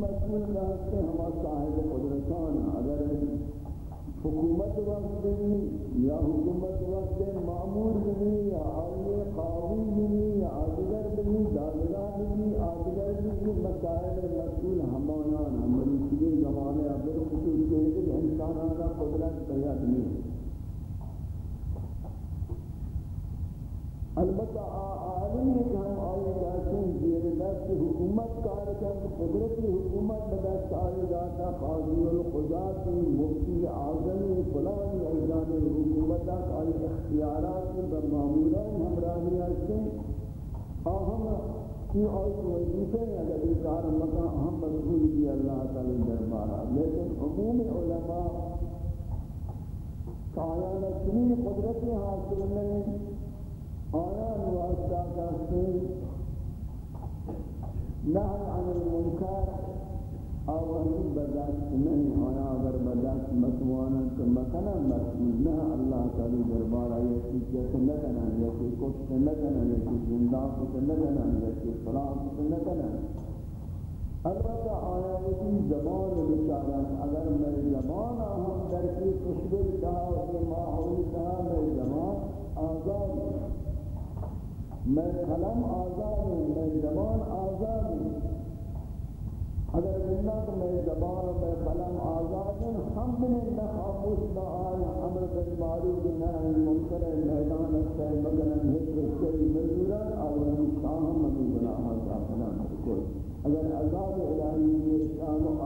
مسئول رہتے ہما صاحب قدرتان اگر حکومت وقت بھی یا حکومت وقت معمول بھی یا آئیے قابل بھی یا آدگر بھی دادگار بھی آدگر بھی مسائل مسئول ہمانان ہماری چیزیں زمانے ابر خصوص کے انسانانا قدرت تیاد نہیں ہے البتہ عالمی کہ ہم آئے جاتے ہیں زیر دست حکومت کارکن قدرتی حکومت بدست آئے جاتا، قاضی القضاتی مفتی آزمی فلانی ایزان حکومت آئے اختیارات برمامولان ہم راہی آتے ہیں۔ آہم یہ آئے وظیفے ہیں، اگر اظہار مکہ ہم مسئول بھی اللہ تعالی دربارہ لیکن عموم علماء کائانہ چنین قدرتی حاصل نہیں آیان واسطہ کرتے نهی عن المنکر آوازی بدست نہیں آیا اگر بدست متوانا کہ مکنا مسئول نہ اللہ تعالی دربارہ یا چیزیت نکنا یا کوئی کشت نکنا یا کوئی زندہ کت نکنا یا کوئی فلاح کت نکنا البتہ آیا وزی زبان بچارن اگر میں زبان ہم در کی خوشبر کہا کہ ماحول کہا میں زبان آزاد میں قلم آزاد ہوں، میں زبان آزاد ہوں۔ اگر بندہ تو میں زبان میں قلم آزاد ہوں، ہم نے نہ خاموش نخاموش بآل عمر بالمعروف نهی منکر میدان سے مگر ہچ سے مزورا اور ہم شاہ من گناہ کا کوئی اگر عذاب الہی یہ شان و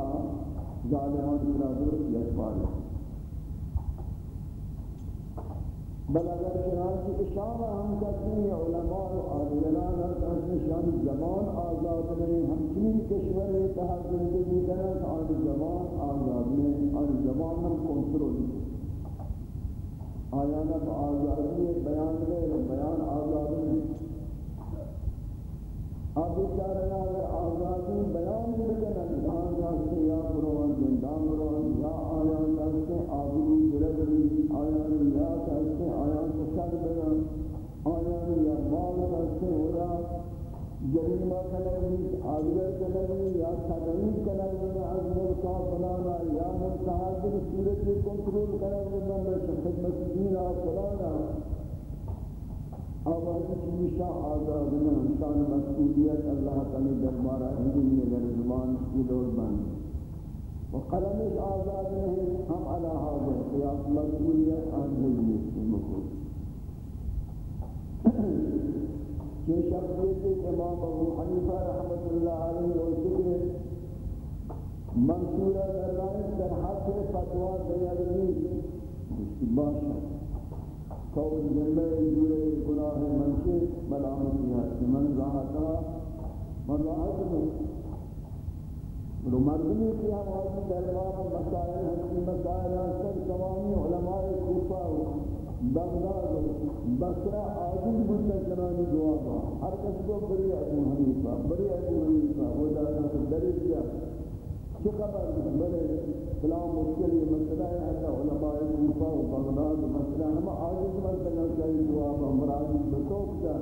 ظالمان کی درست بل اگر چنانچہ اشارہ ہم کرتے ہیں، علماء و آدھگران کرتے ہیں شان زمان آزاد نہیں ہم چنین کشور اتحاد زندگی کریں تو آن زمان آزاد نہیں آن زمان ہم کنٹرول آیانا تو آزادی بیان لے بیان آزاد نہیں اب بیچارہ اگر آزادی بیان بکنن جہاں جاستے یا قرآن زندان روان یا آیان جاستے آبرو جرگری آیان یا جاستے جریمہ کنگی آدگر کنگی یا صدمی کنگی از ملکا فلانا یا ملتحاضر صورت کنٹرول کنگی من خدمت دین فلانا آوازی چیزشا آزاد میں انسان مسئولیت اللہ تعالی دربارہ ہندی اگر زبان کی دور بند و قلمش آزاد نہیں ہم علا حاضر قیاس مسئولیت آن ہندی کی یہ شخصیت امام ابو حنیفہ رحمت اللہ علیہ و ذکر منصورہ در در حق فتوہ دیگری باشد۔ قول جنبه جوره گناه منشه ملامتی هست من راحتا من راحت ہوں رو مردمی کی ہم آدمی دربار مسائل ہستی مسائل ہستر تمامی علماء کوفہ بغداد بصرہ عادل بودتا دعا با ہر کس کو بری ابو حنیفہ، بری ابو حنیفہ، وہ دادا دری کیا۔ چه خبر؟ بلے فلان مشکل یہ مسئلہ ہے کہ علماء کوفہ و بغداد مسئلہ ہم عاجز مسئلہ چاہیے جواب مراد بتوک دا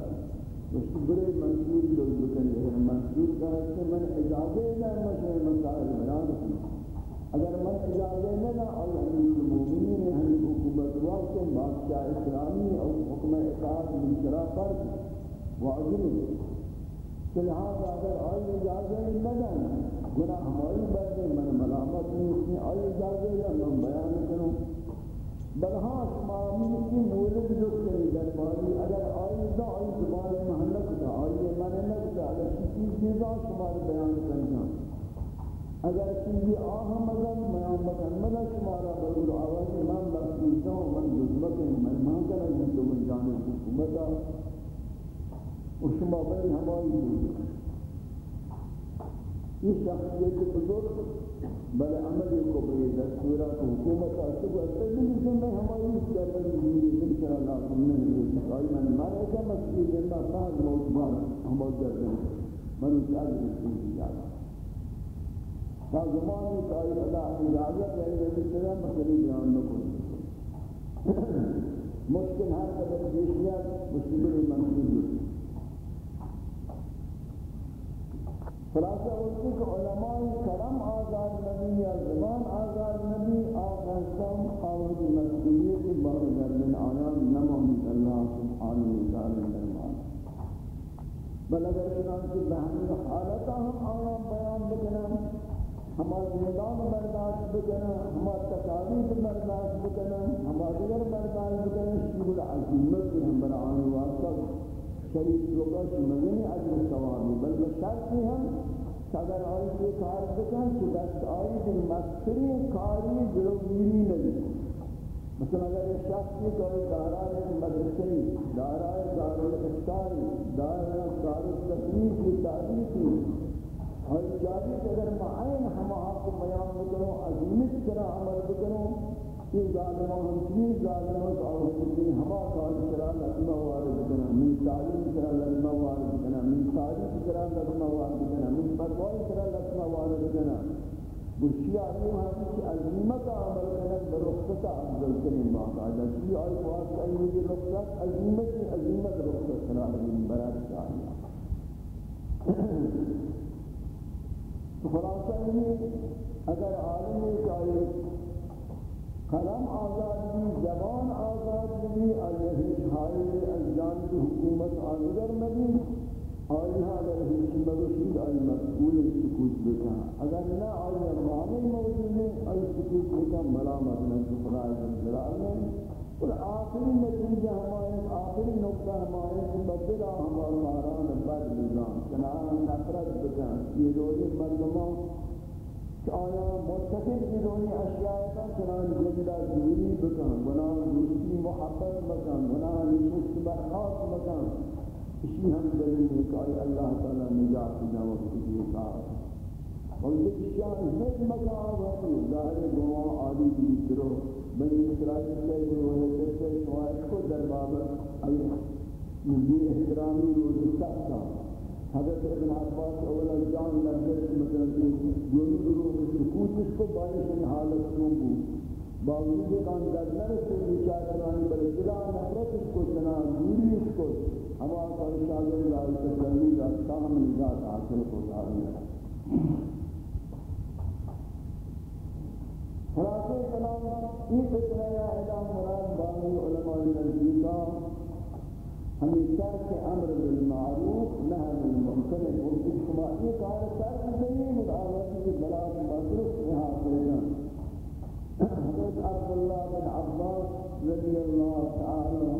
اس برے منصور لوگ بکنے ہیں منصور کا ہے کہ من اجازے نہ مشہر مسائل بیان کی اگر من اجازے نہ نہ اور امیر المومنین ہم حکومت وقت بادشاہ اسلامی اور اطاعت من شرا فرض واجب لہذا اگر آئی اجازے نہ دیں، گناہ ہماری بات ہے من ملامت نہیں اس نے آئی اجازے یا من بیان کروں۔ بلہاں شما کی مولد جو کری درباری اگر آئی دا آئی زبان محلک دا آئی من نکتا اگر کسی چیزا شما بیان کرنا۔ اگر چیزی آہم مدن میان بکن مدن شما را بلول آواز من بخصوصا من جزمت من مان کرن من من جانے حکومتا و شما بین ہماری بولد یہ شخصیت بزرگ بل عمل کو بے دستورات حکومت اصل اصل میں میں ہماری اس کا بندی ان شاء اللہ ہم نے کوئی من مارے کا مسئلہ زندہ صاحب موت بار ہم بہت من اس آج رسول دیا تا زمان کا ادا اجازت ہے کہ اس طرح مسئلہ بیان نہ کرو مشکل ہر قدر پیشیات مشکل منصوب منصور خلاصہ ہوتی کہ علماء کرم آزاد نبی یا زبان آزاد نبی آقا سم خواہد مسئولیت بارگر من آیان نمامد اللہ سبحانہ وتعالی درمان. بل اگر چنانچہ بہمی حالتا ہم آیان بیان بکنا ہمارے میدان برداشت بکنا ہمارے تقاریب برداشت بکنا ہمارے دیگر برداشت بکنا شیب العظیمت ہم برآن واسطہ شریف لوگاش مدنی عجل ثوابی بل بشرطی ہم اگر آئی کے کار بکن تو دست آئی دن مکتری کاری دلوگیری نبی مثلا اگر ایک شخص کی کوئی دارائے مدرسی دارائے دار الافتاری دارائے دار التقریب کی تعریفی اور جاری اگر معین ہم آپ کو بیان بکنو، عظیمت طرح عمل بکنو، یہ ظالمان ہم چیز ظالمان اور حکمی ہما کار کرا لکمہ وارد کنا من تعلیم کرا لکمہ وارد کنا من تاریخ کرا لکمہ وارد کنا من فتوائی کرا لکمہ وارد کنا بشی آئی ہم کی عظیمت عمل کنا برخصت افضل کریں باقا جسی آئی واسطہ آئی یہ رخصت عظیمت عظیمت رخصت کرا لکمہ برات چاہیے۔ تو خلاصہ یہ اگر عالم ایک قلم آزاد بھی زبان آزاد بھی ایہی حائل از جانب حکومت آنگر مدی آئیہ اگر ہیچ مدشید آئی ہاں مسئول سکوت بکا۔ اگر نہ آئی ارمانی موجود ہے، آئی سکوت بکا، ملامت نجد خدای جلال میں اور آخری نتیجہ ہمارے، آخری نقطہ ہمارے کہ بدلا ہمارا ماران بد نظام چنان نفرت بکا۔ یہ روز مردمان آیا متفق بدونی اشیاء کا چنان زندہ دوری بکن گناہ دوستی، محبت بکن گناہ نشست برخاست بکن. اسی ہم دلیل ہے کہ اللہ تعالی نجات دا وقت کی کار اور یہ اشیاء ہیچ مقام ہے، ظاہر گواہ عالی کی طرح۔ بنی اسرائیل سے جو ہے جیسے شوائد کو دربابر اللہ یہ احترامی روز سکتا حضرت ابن عباس اولا جان لگت مثلا دونوں دونوں کے سکوت اس کو بارش ان حالت کیوں بو باوجود کان گزنر سے بیچار کرانی بل دلا نفرت اس کو چنا دوری اس کو۔ ہوا کا شاگر لال تسلی کا تاہم نجات حاصل کو داری خلاصے کلام، یہ فتنہ یا اعلام مراد بانی علماء نزدیکہ ہمیں ترک امر بالمعروف، نهی عن المنکر. اور اجتماعی کار ترک نہیں مداوت کی بلاغ مصرف یہاں کرنا حضرت عبداللہ بن عباس رضی اللہ تعالی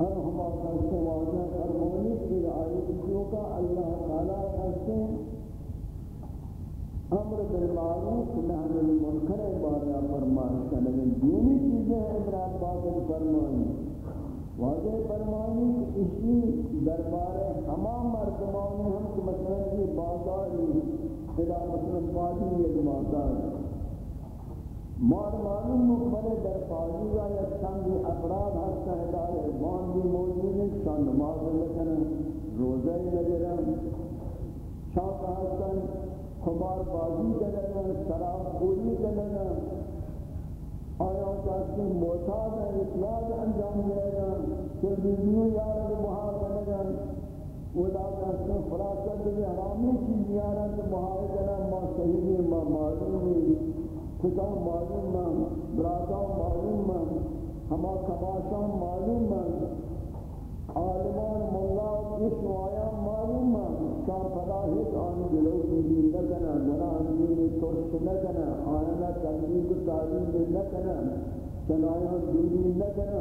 عنہما کہتے واضح فرمانی کی آیت جو کا اللہ تعالی کہتے امر بالمعروف، نهی عن المنکر. بارے فرمائش کرنے دینی چیزیں ابن عباس فرمانی واضح فرمانی کہ اسی دربار تمام مردمان ہم کہ مثلا یہ بازاری خدا مثلا فاضی ایک بازار مار معلوم مقبل در فاضی یا چند افراد ہستا ہے دار احبان بھی موجود ہیں شان نماز لکن روزہ نگرن شاک ہستن خمار بازی کرن شراب خوری کرن آیا کسی معتاد ہے اطلاع انجام دے گا کہ بیدیو یارد محاق لگا ودا کسی فراست بھی حرامی چیز یارد محاق لگا ما صحیحی ما معلومی کتا معلوم من براتا معلوم من ہما کباشان معلوم من عالمان ملا اس آیا معلوم شان فلاحت آن جلو دیدی نکنا گناہ دین ترش نکنا آینا تحقیق تعلیم نکنا چنایا دیدی نکنا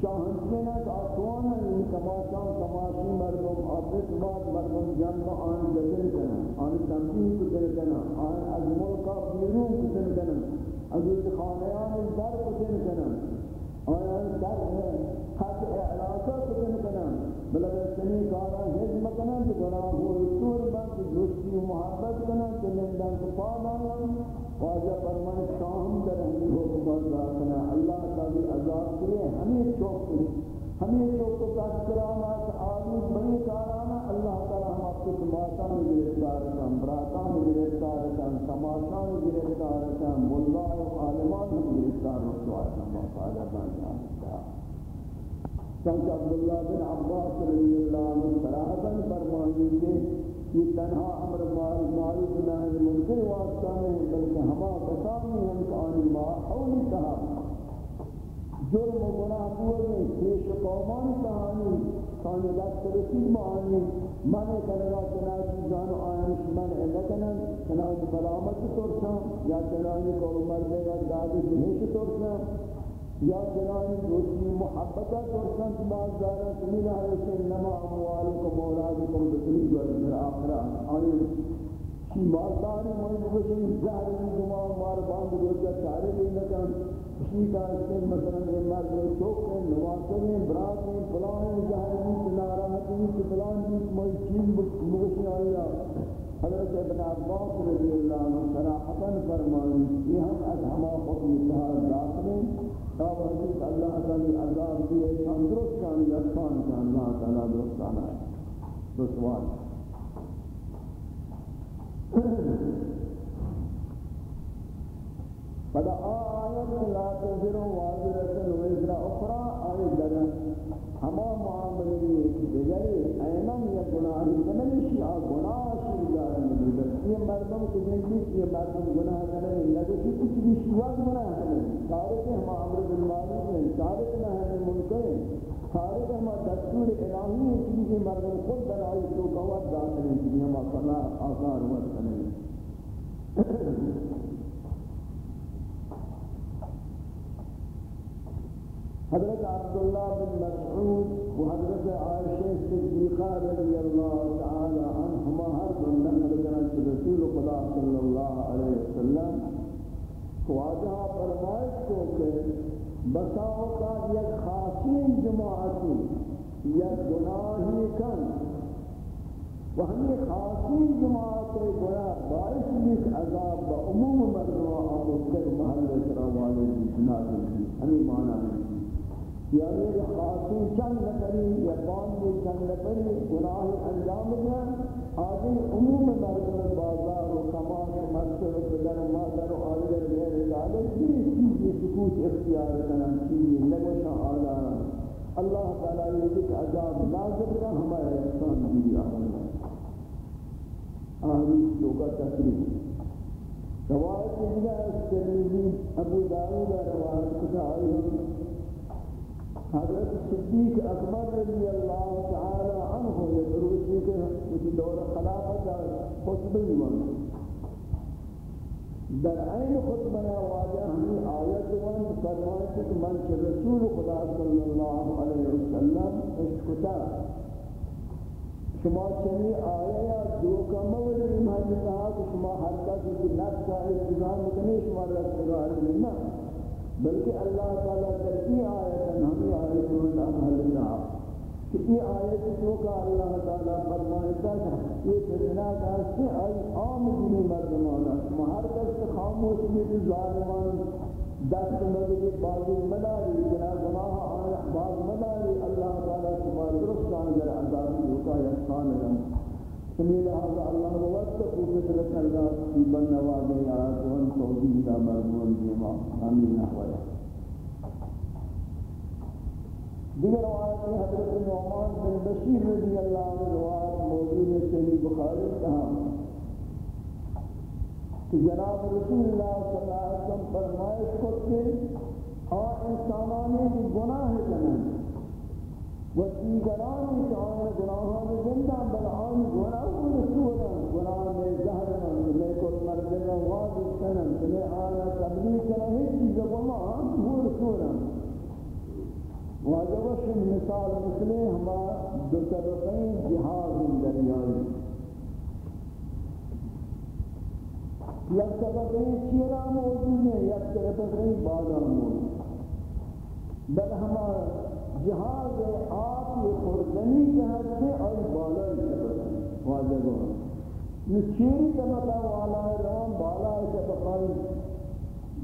شاہن سینا آسوان ہے تماشا، تماشی مردم، آفت بات مردم جنب آن جدل کنا آن تنبیح کتن کنا آن از ملکا بیرون کتن کنا از خانیان در کتن کنا آیا در ہے حق اعلاقہ کتن کنن بلکہ سنی کارا حجم کنن تو گناہ ہو رسول بند دوستی و محبت کنن تو نندن تو پادان واجہ فرمان شاہم در ہمی حکمت داکنا اللہ تعالی عذاب کرے، ہمیں چوک کرے۔ ہمیں چوک کو کس کرانا آدمی بڑی کارانا۔ اللہ تعالی ہم آپ کو تماشا میں گرفتار کن براتا میں گرفتار کن تماشا میں گرفتار کن ملا و عالمان میں گرفتار رسول اللہ تعالی بان جانا چونکہ عبداللہ بن عباس رضی اللہ عنہ صراحتاً فرمانی کے یہ تنہا امر معروف نہ منکر واسطہ نہیں، بلکہ ہما کسانی ہم کانی ما حولی کہا۔ جرم و گناہ پورنے پیش قومانی کہانی کانی دست رسید معانی من کنگا چنانچی جانو آیانش من علکنن چنانچی بلامت ترسان یا چنانچی قول مردے گا دادی جنیش ترسان یا جنانی دوستی محبتا ترسنت باز دارا سمینا ہے کہ نما اموالکم اولادکم جی بسنی جو در آخرہ آئی کی مالداری موجود بسنی زہر بھی دماغ مار باند روچا چارے بھی نکن اسی کا اسم مثلا یہ مرد میں چوک ہیں نواسر ہیں، برات ہیں فلان ہیں، زہر بھی، کنارہ ہیں کہ فلان بھی موئی چیز بسنی آئی حضرت ابن عباس رضی اللہ عنہ صراحتا فرمانی یہ ہم از ہما حکم اتحاد داخلیں تا وقت اللہ تعالی عذاب دیے ہم درست کام لطفان کا اللہ تعالی ہے رسوان فدا آیت لا تذر واضرة وزر أخرى آیت در ہما معاملے دیگری اینم یا گناہ نمیشی آ گناہ یہ مردم کے زندگی یہ مردم گناہ کرنے لگے کہ کچھ بھی شواز گناہ کرنے سارے کے ہما عمر بن معروف ہیں سارے کے نہ منکر ہیں سارے کے ہما دستور الہی ہیں چیزیں مردم خود بنائی تو قوت داخل ہیں کہ ہما صلاح آثار وقت کرنے حضرت عبداللہ بن مسعود و حضرت عائشہ صدیقہ رضی اللہ تعالی عنہما ہر دن نقل کرن رسول خدا صلی اللہ علیہ وسلم کو آجا فرمائش کو کہ بساؤ کا یک خاصین جماعتی یک گناہی کن و ہمیں خاصین جماعت گناہ باعث یک عذاب با عموم مردوں آمد کر محل سرا والے جنازی ہمیں معنی ہے یعنی کہ خاصی چند نفری یا باندی چند نفری گناہ انجام دیا آدھی عموم مردم بازار و کمال و مقصد و بدر و مادر و آلگر غیر ذالک بھی چیزی سکوت اختیار کنن، چیزی نگوشا آلا اللہ تعالیٰ یہ دیکھ عذاب نازل کا ہمارے احسان بھی آمد آہلی چوکا تقریب روایت دیگر اس ترمیزی ابو داود روایت کتا آئی حضرت صدیق اکبر رضی اللہ تعالی عنہ یہ دروسی کے کچھ دور خلافت خطبہ ایمان در عین خطبہ واجہ ہمیں آیت وان فرمائے کہ من کے رسول خدا صلی اللہ علیہ وسلم اشکتا شما چنی آیا دو کا مول ایمان کہا کہ شما ہر کس کی نفس کا استظام کرنے شما رسول اللہ علیہ وسلم بلکہ اللہ تعالیٰ ترکی آیت ہمیں آیت اللہ حلنا کہ یہ آیت جو کا اللہ تعالیٰ فرمائتا ہے، یہ فتنہ داستے آئی عام دینی مردمانا ہر کس خاموش میں ظالمان۔ دست مدد بازی مداری جنا گناہ آیا باز مداری۔ اللہ تعالیٰ سبحانہ درست آنگر عذابی ہوتا ہے خان لهم سمیل هذا الله واتقوا فتنة لا تصيبن وعدي آياتهم توحيد مرمون بما آمين نحوه دیگر روایت میں حضرت نعمان بن بشیر رضی اللہ عنہ روایت موجود ہے، صحیح بخاری کہا۔ کہ جناب رسول اللہ صلی اللہ علیہ وسلم فرمائش کو کہ آ انسانانی گناہ کرنے و دیگرانی که گناهان زنده بل آن گناه رسولا گناه میں زہر میں کو مرد واجب کنن میں آیا تبلیغ کرا ہے چیز وما وہ رسولا واجب ہے مثال مثل ہما دو طرفین جہاد دریائے یک طرف چیرا موجود ہے یک طرف بازار موجود. بل ہمارا جہاز آپ یہ خوردنی کے حد سے اور بالا واضح گو یہ چیری طبقہ والا رام بالا طبقہ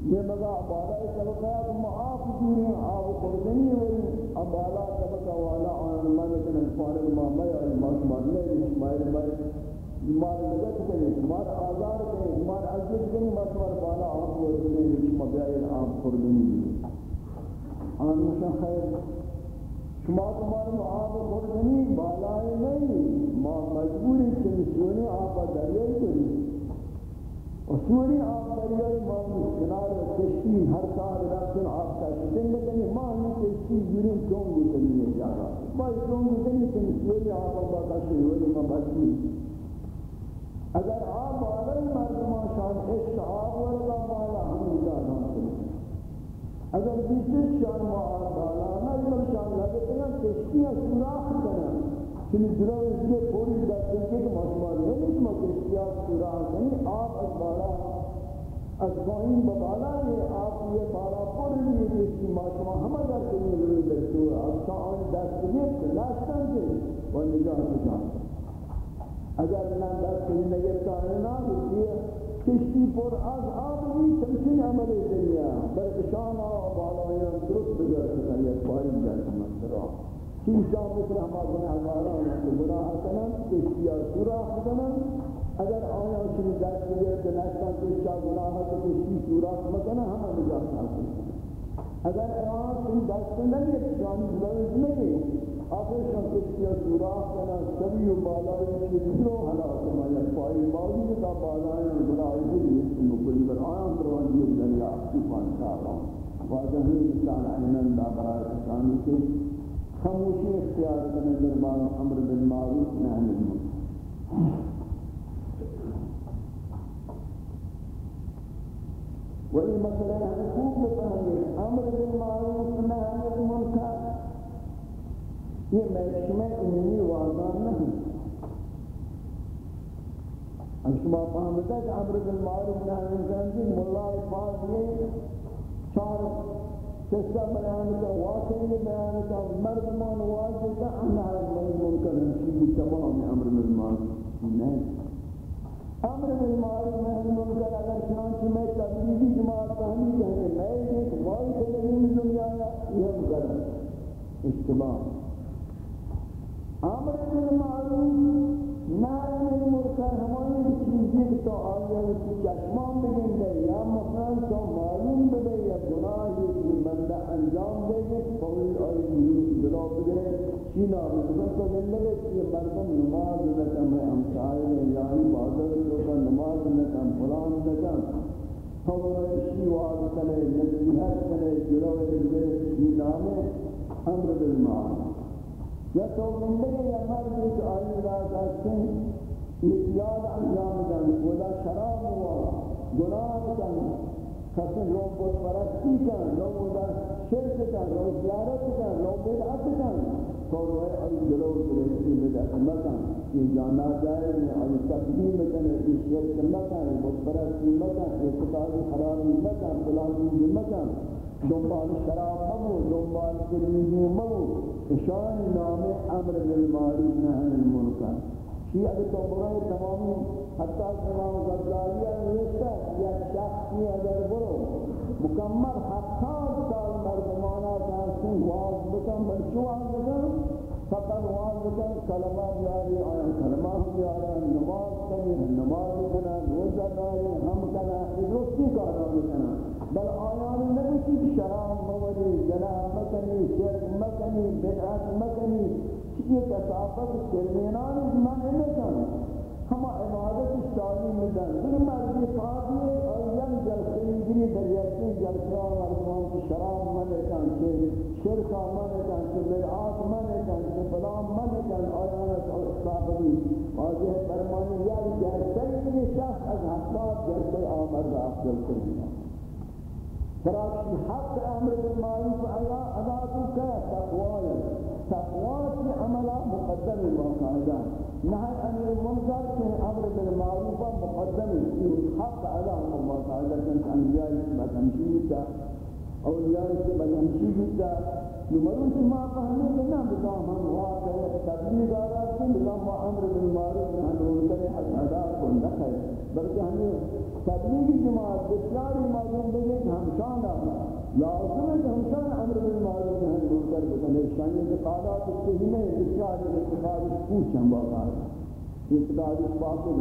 یہ مگا بالا طبقہ ہے تو آپ دوری آپ خوردنی ہوئی اب بالا طبقہ والا آن من کن فارغ ماما یا ماس مارنے مائر مائر مار لگت کرے مار آزار کرے مار عزت کرے مار بالا آپ خوردنی مبیائل آپ خوردنی آن مشاہ خیر شما تمہارا معاب خوردنی بالائے نہیں ما مجبوری سے سونی آب دریائی کنی و سونی آب دریائی مانی کنار کشتی ہر سال رفتن آب کشتن لکنی ما مانی کشتی گرین چون گوتنی یہ جاگا بائی چون گوتنی کنی سونی آب با کشتی ہوئی ما بچی اگر آب آلائی مردمان شان عشق آب ورگا بالا ہمیں جانا کنی اگر بیسر شان ما کشتی سوراخ کرنا چنی دلوں اس میں پوری دستے کہ مشمار نہیں اس میں کشتیاں سوراخ نہیں آپ از بالا از بائین ببالا یہ آپ یہ بالا پر لیے کشتی ماشما ہمیں در کنی ضرور دستو از شان دست یہ لاشتن کے وہ نجات جان اگر نہ دست کنی نگرتا ہے نا یہ کشتی پر از آب بھی تمکن عمل دنیا برکشان آب بالا یا درست بگر سکتا یہ بائین جاتا شیشان مثل ما گناہ مارا ہونا کہ گناہ کشتی کشتیا سورا حسنا اگر آیا شنی درد بگئے که نشتا کشتی گناہ ہے تو کشتی سورا مکنا ہم نجات حاصل. اگر ایمان تم دست نہیں جان بلند نہیں آخر شان کشتیا سورا حسنا سبی و بالائی شدیدو حلاق مایا پائی باوی جتا بالائی گناہ بگئی اسم کلی بر آیا پروان یہ دریا اکتفان شاہ رہا واضح ہے انسان عینن دا برای اسلامی که خاموشی اختیار کرنے دربار امر بالمعروف نہ المنکر. وہی مسئلہ ہے یعنی خوب بتائیے امر بالمعروف نہی عن المنکر. یہ محکمہ عمومی واضح نہیں ہم شما فهمتا کہ امر بالمعروف نہی عن المنکر ملا پاک یہ چار قصہ بیان کا واقعی بیان کا مردمان واضح کا انہا اللہ منکر نشید تمام امر بالمعروف نہیں امر بالمعروف نہی منکر اگر چنانچہ میں تبلیغی جماعت فہمی کہنے، میں ایک وائی تلیم دنیا یہ مکر اشتباہ امر بالمعروف نائم المرکر ہمانی چیزیں تو آیا کی چشمان بگن دے، یا مثلا بگرے چینا مثلا تو زندگی کی مردم نماز نکم امسائے یعنی بازر لوگا نماز نکم فلان نکم فوری شیوار کنے نصیحت کنے جلو بگرے چینا میں امر بالمعروف یا تو زندگی یا مرد ایک آئی رات آتے آسن اتیاد انجام دن خدا شراب ہوا، گناہ کن کسن لوگ بود پرستی کن لوگ بودا شرک کن، لوگ زیارت کن، لوگ بدعت کن۔ تو روئے آئی جلو کرسی بدعت مکن یہ جانا جائے میں آئی تقدیم کن یہ شرک مکن بود پرستی مکن اعتقاد حرامی مکن فلانی مکن دنبال شراب مبو دنبال کلیمی مبو اشان نام امر بالمعروف نهی المنکر. شیعہ اگر تو برای تمامی؟ حتی امام غزالیہ نوشتا یا شخصی اگر برو، مکمل ہفتاد سال مردمانا کہاسن واز بکن بلچو آز بکن؟ فقط واز بکن، کلمہ بیاری آیا، کلمہ بیاری، نماز کنی، نماز کنا روزہ داری، ہم کنا ادرستی کارا بکنا بل آیان نبی کی شراب مولی جناح مکنی، شرک مکنی بدعت مکنی یہ تصافت کلمینان من نکن ہم عبادت تعلیم دن دل مرضی فاضی اور جلسہ مردمان کی شراب من کن کہ شرک من کن کہ بدعات من کن کہ فلان من کن آیان صحابی واضح فرمانی یعنی کہ سید شخص از حقات جلسے آمد افضل کرنا فراش حق امر بالمعروف ادا ادا کا تقوا تقوا کی عمل مقدم باقاعدہ نهی عن المنکر کے امر حق ادا ہم باقاعدہ کن انبیاء بدمشی اولیاء کے بدمشی کا نمرون سے ما فهمنے کہ نہ بتا ہم واقع تبلیغ آرہا کہ نظام امر بالمعروف نهی عن المنکر حق ادا کو نہ ہے بلکہ ہمیں تبلیغی جماعت، بسیاری معلوم بگے کہ ہمشان لازم ہے کہ ہمشان عمر بالمعروف نہی منکر بکنے شانی اعتقادات صحیح میں بسیاری اعتقاد پوچھیں باقا ہے اعتقاد باقی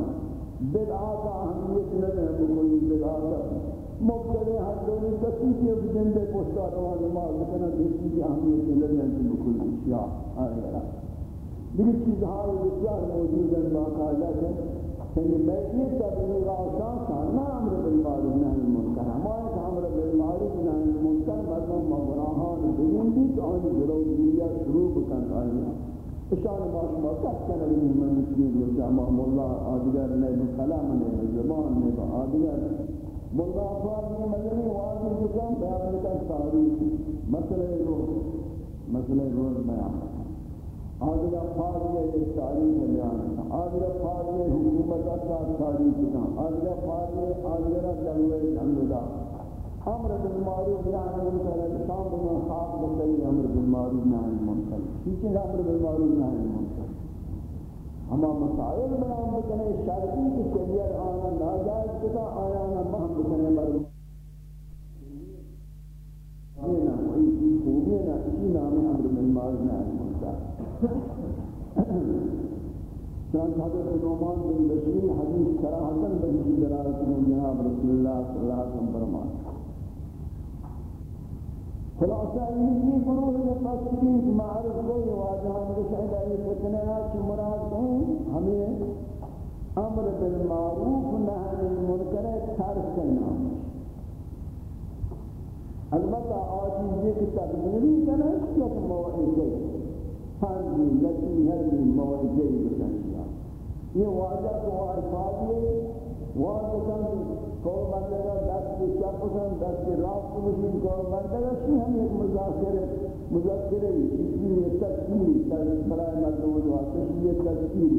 نہ بدعات اہمیت نہ ہے کوئی بدعات مبتدی ہر دونی کسی کی جندے پوچھتا رہا نماز بکنا دیکھی کی اہمیت نہ ہے کوئی اشیاء آئے گا۔ دیگر چیزهای بسیار موجود ہیں، باقاعدہ ہے کہ بیتی تبلیغ آسان سانا امر بالمعروف نهی المنکر ہمارے کہ امر بالمعروف نهی المنکر مردم و گناہان تو آن جلو دنیا شروع بکن آئینا اشان باش ما شما کس کنه بگیم من مسلم و جامع مولا آدگر نے بکلام نے بزبان نے با آدگر مولا افراد نے مدنی واضح جزام بیان کا تاریخ مسئلہ روز مسئلہ روز بیان آدھگا فاضلے ایک تاریخ بیان آدھگا فاضلے حکومت اثار تاریخ کا آدھگا فاضلے آدھگا جلوے جنگدہ امر بالمعروف نهی المنکر شام بنا خاص بسئی امر بالمعروف نهی المنکر کیچے امر بالمعروف نهی المنکر ہما مسائل بیان بکنے شرعی کی شریعت آنا ناجائز کتا، آیا نا بہم بکنے مرد۔ یہ نا کوئی خوبی نا اسی نام امر بالمعروف نهی المنکر چند حضرت نعمان بن بشیر، حدیث صراحتاً بجی درارت میں جناب رسول اللہ صلی اللہ علیہ وسلم فرمان خلاصہ یہ گروہ مفسرین کی معرف کوئی واجہاں رسول اللہ فتنہ چھ مراد ہیں ہمیں امر بالمعروف نہی المنکر ترک کرنا البتہ آجی یہ کہ تقدیری کرنا یک موعظہ فرضی لکی ہری موعظے بکنشیا یہ واضح کو الفاظی واضح کن کول مردگا دست چپ کن دست راست بشین کول مردگا شی ہم ایک مذاکر مذاکر اسی یہ تذکیر برای مردم واسطے یہ تذکیر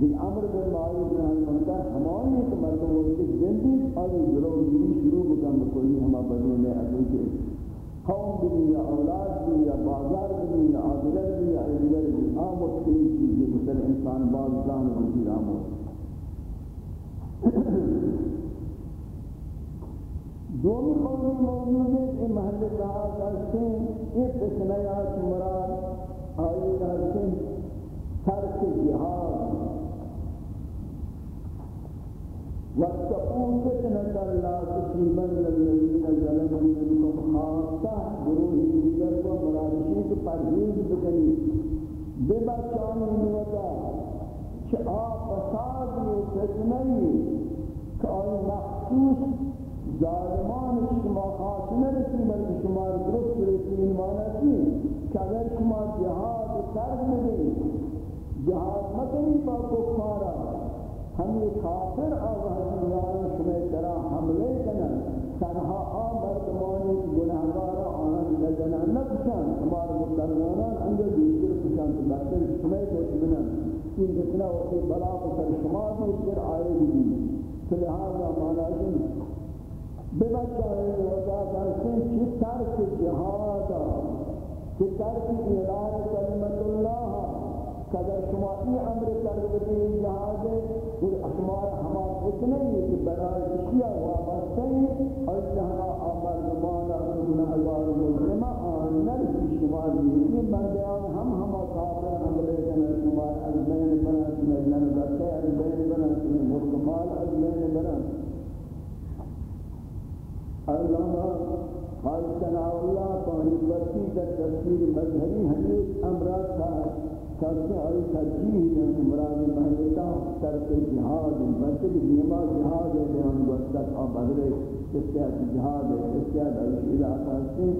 لیکن امر بالمعروف نہی المنکر ہماری ایک مردم کی زندگی اور ضرور شروع بکن کوئی ہم بدلنے میں اصل کے قوم بھی یا اولاد بھی یا بازار بھی یا آدگر بھی یا ادگر بھی آم مختلف چیزیں مثل انسان باز جان ہوتی رام ہو دومی قومی موجود ہے کہ محل کہا کرتے ہیں، ایک قسمیات مراد آئی کرتے ہیں، ترک جہاد۔ واتقوا فتنة لا تصيبن الذين ظلموا منكم خاصة گروہ دیگر کو مرادشی کو پرہیز بکنی۔ بے بچانی نوتا کہ آپ فساد میں فتنی کہ آئی مخصوص ظالمان شما خاتمه رسی بلکہ شما درست رسی ایمانہ کی کہ اگر شما جہاد ترک میں جہاد مکنی با کفارا. ہم یہ کافر آوہ دیوان شمی طرح حملے کنن تنہا آم مردمانی گناہگار آنان لجنا نکشن ہمارے مسلمانان اندر دیگر کشن تو بہتر شمی دشمنن این دکنا وقتی بلا بسر شما دیگر آئے بھی تو لہذا مانا جن ببچائے وجہ کرسیں چی ترک جہادا چی ترک اعلان کلمت اللہ اگر شما این امر تربیتی جهاز اور اشمار ہما اتنے ہی کہ برای اشیاء وابستے ہیں اور جہاں آمر زمانہ گناہ گار مجرمہ آنر کی شما دیتی مردیان ہم ہما کافر عملے کنا شما از بین بنا شما لنگتے از بین بنا شما مرکمال از بین بنا اللہ قال سنا اللہ پانی وقتی در تفسیر مذہبی حدیث امراض تھا کرتے آئی ترجیح ہے مراد محلتا ترک جہاد مرتب نیما جہاد ہے کہ ہم وقت آپ بدلے استعاد جہاد ہے استعاد علاقہ سے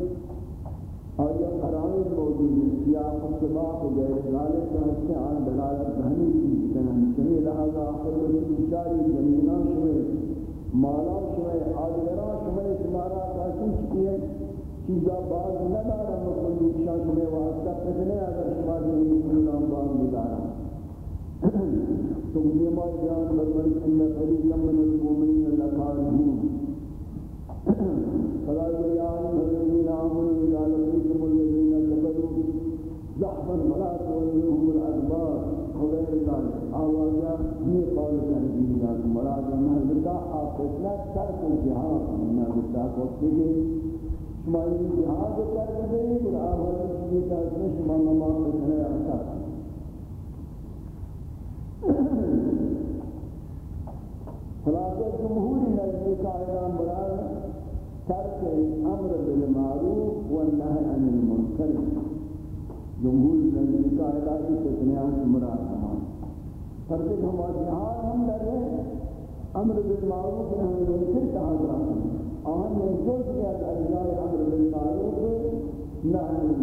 اور یہ قرائن موجود ہے سیاق و سباق و غیر ذالک کا اس سے آن دلالت بہنی چیز کنن چنی لہذا آخر میں بیچاری زمینہ شوئے، مالا شوئے آدگرہ شوئے تمہارا کاسم چکی ہے چیزا باز ندارا مکلی شان میں واسطہ پہنے اگر شما جی دین کو نام باز ندارا تو یہ ما جان برمن ان فريقا من المؤمنين لكارهون فلا يا الذين آمنوا إذا لقيتم الذين كفروا زحفا فلا تولوهم الأدبار وغير ذلك آوازا یہ قول تنبیہ مراد محلتا آفتنا ترک الجہاد من محلتا کو ہاں، شماری جہاد کر دے، اور آواز کی طرف میں شما نماز پڑھنے آتا۔ خلاصہ جمہوری نزدیک آیان برای ترک امر بالمعروف والنهی عن المنکر۔ جمہور زندگی کا علاقی فتنیان سے مراد تمام فرد ہم جہاں ہم در رہے امر بالمعروف نے ہمیں منکر کہا جا رہا آن نے جو کیا تھا کہ امر بالمعروف نہ ہمیں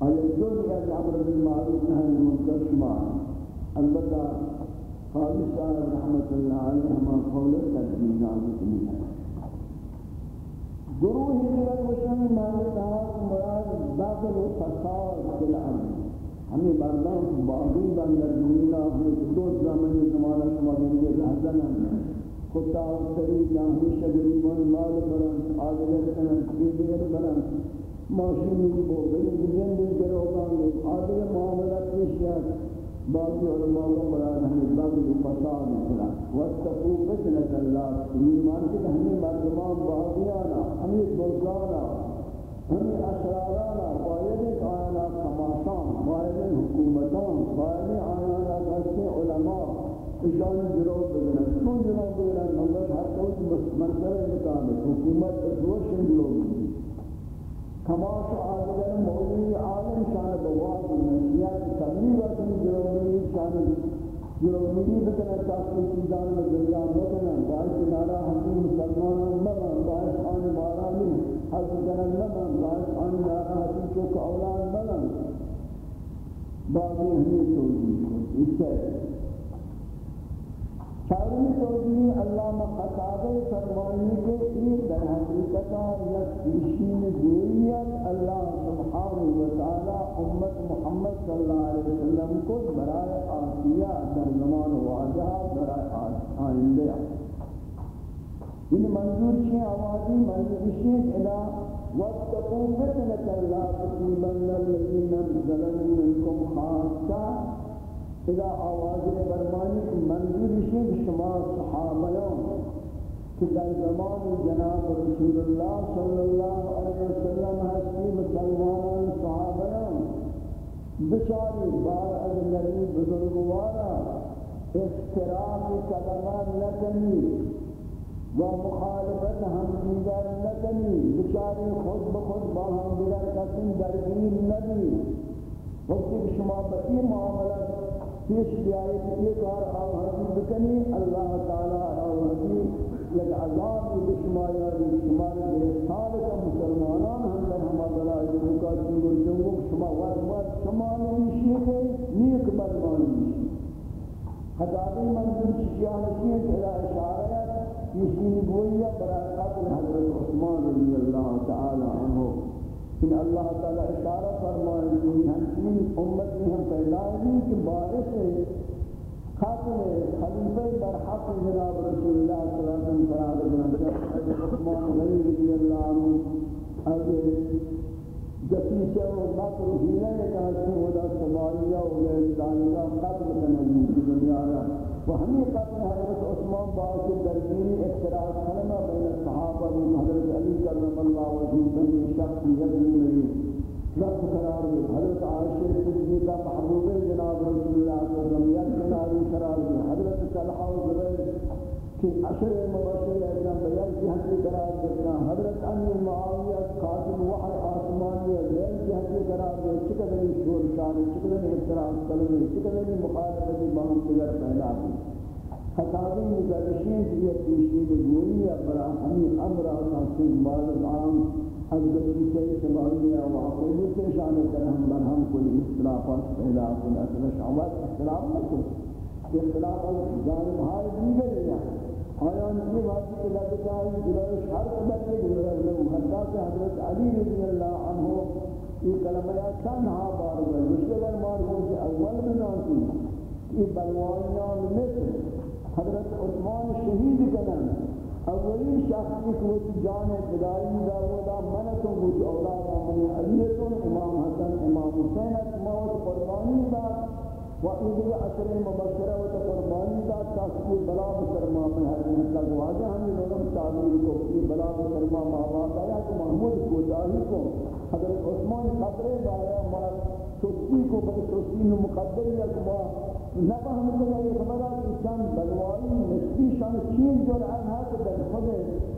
آیا جو کیا کہ امر بالمعروف نہ ہمیں منکر شمار البتہ قاضی صاحب رحمت اللہ علیہ ہما قول تدبیر آمد نہیں ہے گروہ دیگر مشہمی مانتا ہے مراد داخل و فساد فی الارض ہمیں مردان باغی بندر دنیا ہمیں دو زمن زمانہ شما گنگے رہزن ہم کتا و سری جاہمیشہ گریبان مال برن آدھگر کنن دیگر برن ماشینی بو گئی جن گروگان آدھگر معاملہ پیشیات بعض علماء کو مراد ہمیں بعض فساد مثلا واتقوا فتنة الله ایمان کے ہمیں مردمان باغیانا ہمیں بزانا ہمیں اشرارانا باید آیانا کماشان باید حکومتان، باید آیانا کسی علماء اشان جروب بگنن چون جروب بگنن نمبر ہر کوئی منصر مقام، حکومت ادوشن جروب کماش آدگر مولی عالم شان بواز نسیات تبلیغ اپنی جروری شان جروری بکنا تاکہ چیزان میں دنیا بکنا باعث نارا ہمیں مسلمان مبن باعث آن مارانی حضر کنن مبن باعث آن نارا ہمیں چوک اولاد مبن باقی ہمیں توجیح کو اس سے چارمی توجیہ علامہ قطابہ فرمائنی کے یہ در حقیقتا یک پیشین گوئیت اللہ سبحانہ وتعالی امت محمد صلی اللہ علیہ وسلم کو برائے آسیہ در زمان واجہ برائے آئندہ. ان منظور کی آوازی منظور شیخ الہ واتقوا فتنة لا تصيبن الذين ظلموا منكم خاصة اذا آواز فرمانی کہ منظور شیخ شما صحابیان کہ در زمان جناب رسول اللہ صلی اللہ علیہ وسلم ہستی مسلمان صحابیان بچاری بار از نبی بزرگوارا اختراف کلمہ نکنی و مخالفت ہم دیگر نکنی بچاری خود بخود با ہم دیگر کسی درگیر نبی وقتی شما بکی معاملت پیش بیائی کہ یہ کار آو آوازی بکنی اللہ تعالیٰ تعالی آوازی یک عذاب بشمایا بشمار گرفتار کا مسلمانان ہم در ہما بلائی جنوکا چنگو جنگو شما وقت وقت شما نمیشی کہ نیک بدمانی میشی حضابی منظر چشیاء نشی ہے کہ اشارہ یہ سین گوئی برای قتل حضرت عثمان رضی اللہ تعالی عنہ ان اللہ تعالی اشارہ فرمائے کہ ہم امت میں ہم پیدا ہوئی کہ باعث ختم خلیفہ در حق جناب رسول اللہ صلی اللہ علیہ وسلم قرار دینا عثمان غنی رضی اللہ عنہ از جسیسہ و مکر و حیلہ کا سودا سمالیہ و غیر قتل کرنے کی دنیا رہا وهمي قتل حضرت عثمان باعث درگیری اختراع کلمہ بین الصحابہ و حضرت علی کرم اللہ وجهه بني شخص یدنی لگی لفظ قرار دی حضرت عائشہ صدیقہ محبوب جناب رسول اللہ صلی اللہ علیہ وسلم کناری قرار دی حضرت طلحہ و زبیر کہ عشر مبشر اکرام بیان کی حقی قرار دینا حضرت انی معاویہ قرار دے چکدنی شور شان چکدنی اختراع کلمہ چکدنی مخالفت باہم تگر پہلا دی خطابی مدرشین کی یہ پیشی بگوئی ہے، برا ہمیں امر آتا سن بعض عام حضرت سے سماعی ہے واقعی سے شان کر ہم بر کوئی اختلافات پیدا کن اصلا شعوات اختلاف نہ کن۔ اختلافات جانب ہائی دیگر ہے۔ آیا ان کی بات کی لگتا ہے جلوش ہر قدر کے گزر لگو حضرت علی رضی اللہ عنہ یہ کلمہ تنہا بار ہوئے مشکل مار ہوئے اول میں ناسی یہ بلوانیان مصر حضرت عثمان شہید کنن۔ اولی شخصی کو جان فدائی داودا منتوں کو اولاد من علیتوں، امام حسن، امام حسین، موت قربانی دا و این جی اثر مبشرہ و قربانی دا تاکہ بلا بسرما میں ہر دن تک واضح ہم لوگوں تعبیر کو کہ بلا بسرما ماں آیا کہ محمود کو داہی کو، حضرت عثمان خبرے دایا ہمارا سستی کو بڑے سستی مقدر یا کہ نہ ہم کو یہ خبر ہے کہ شان بلوائی نسبی شان چین جو رہا ہے کہ در خود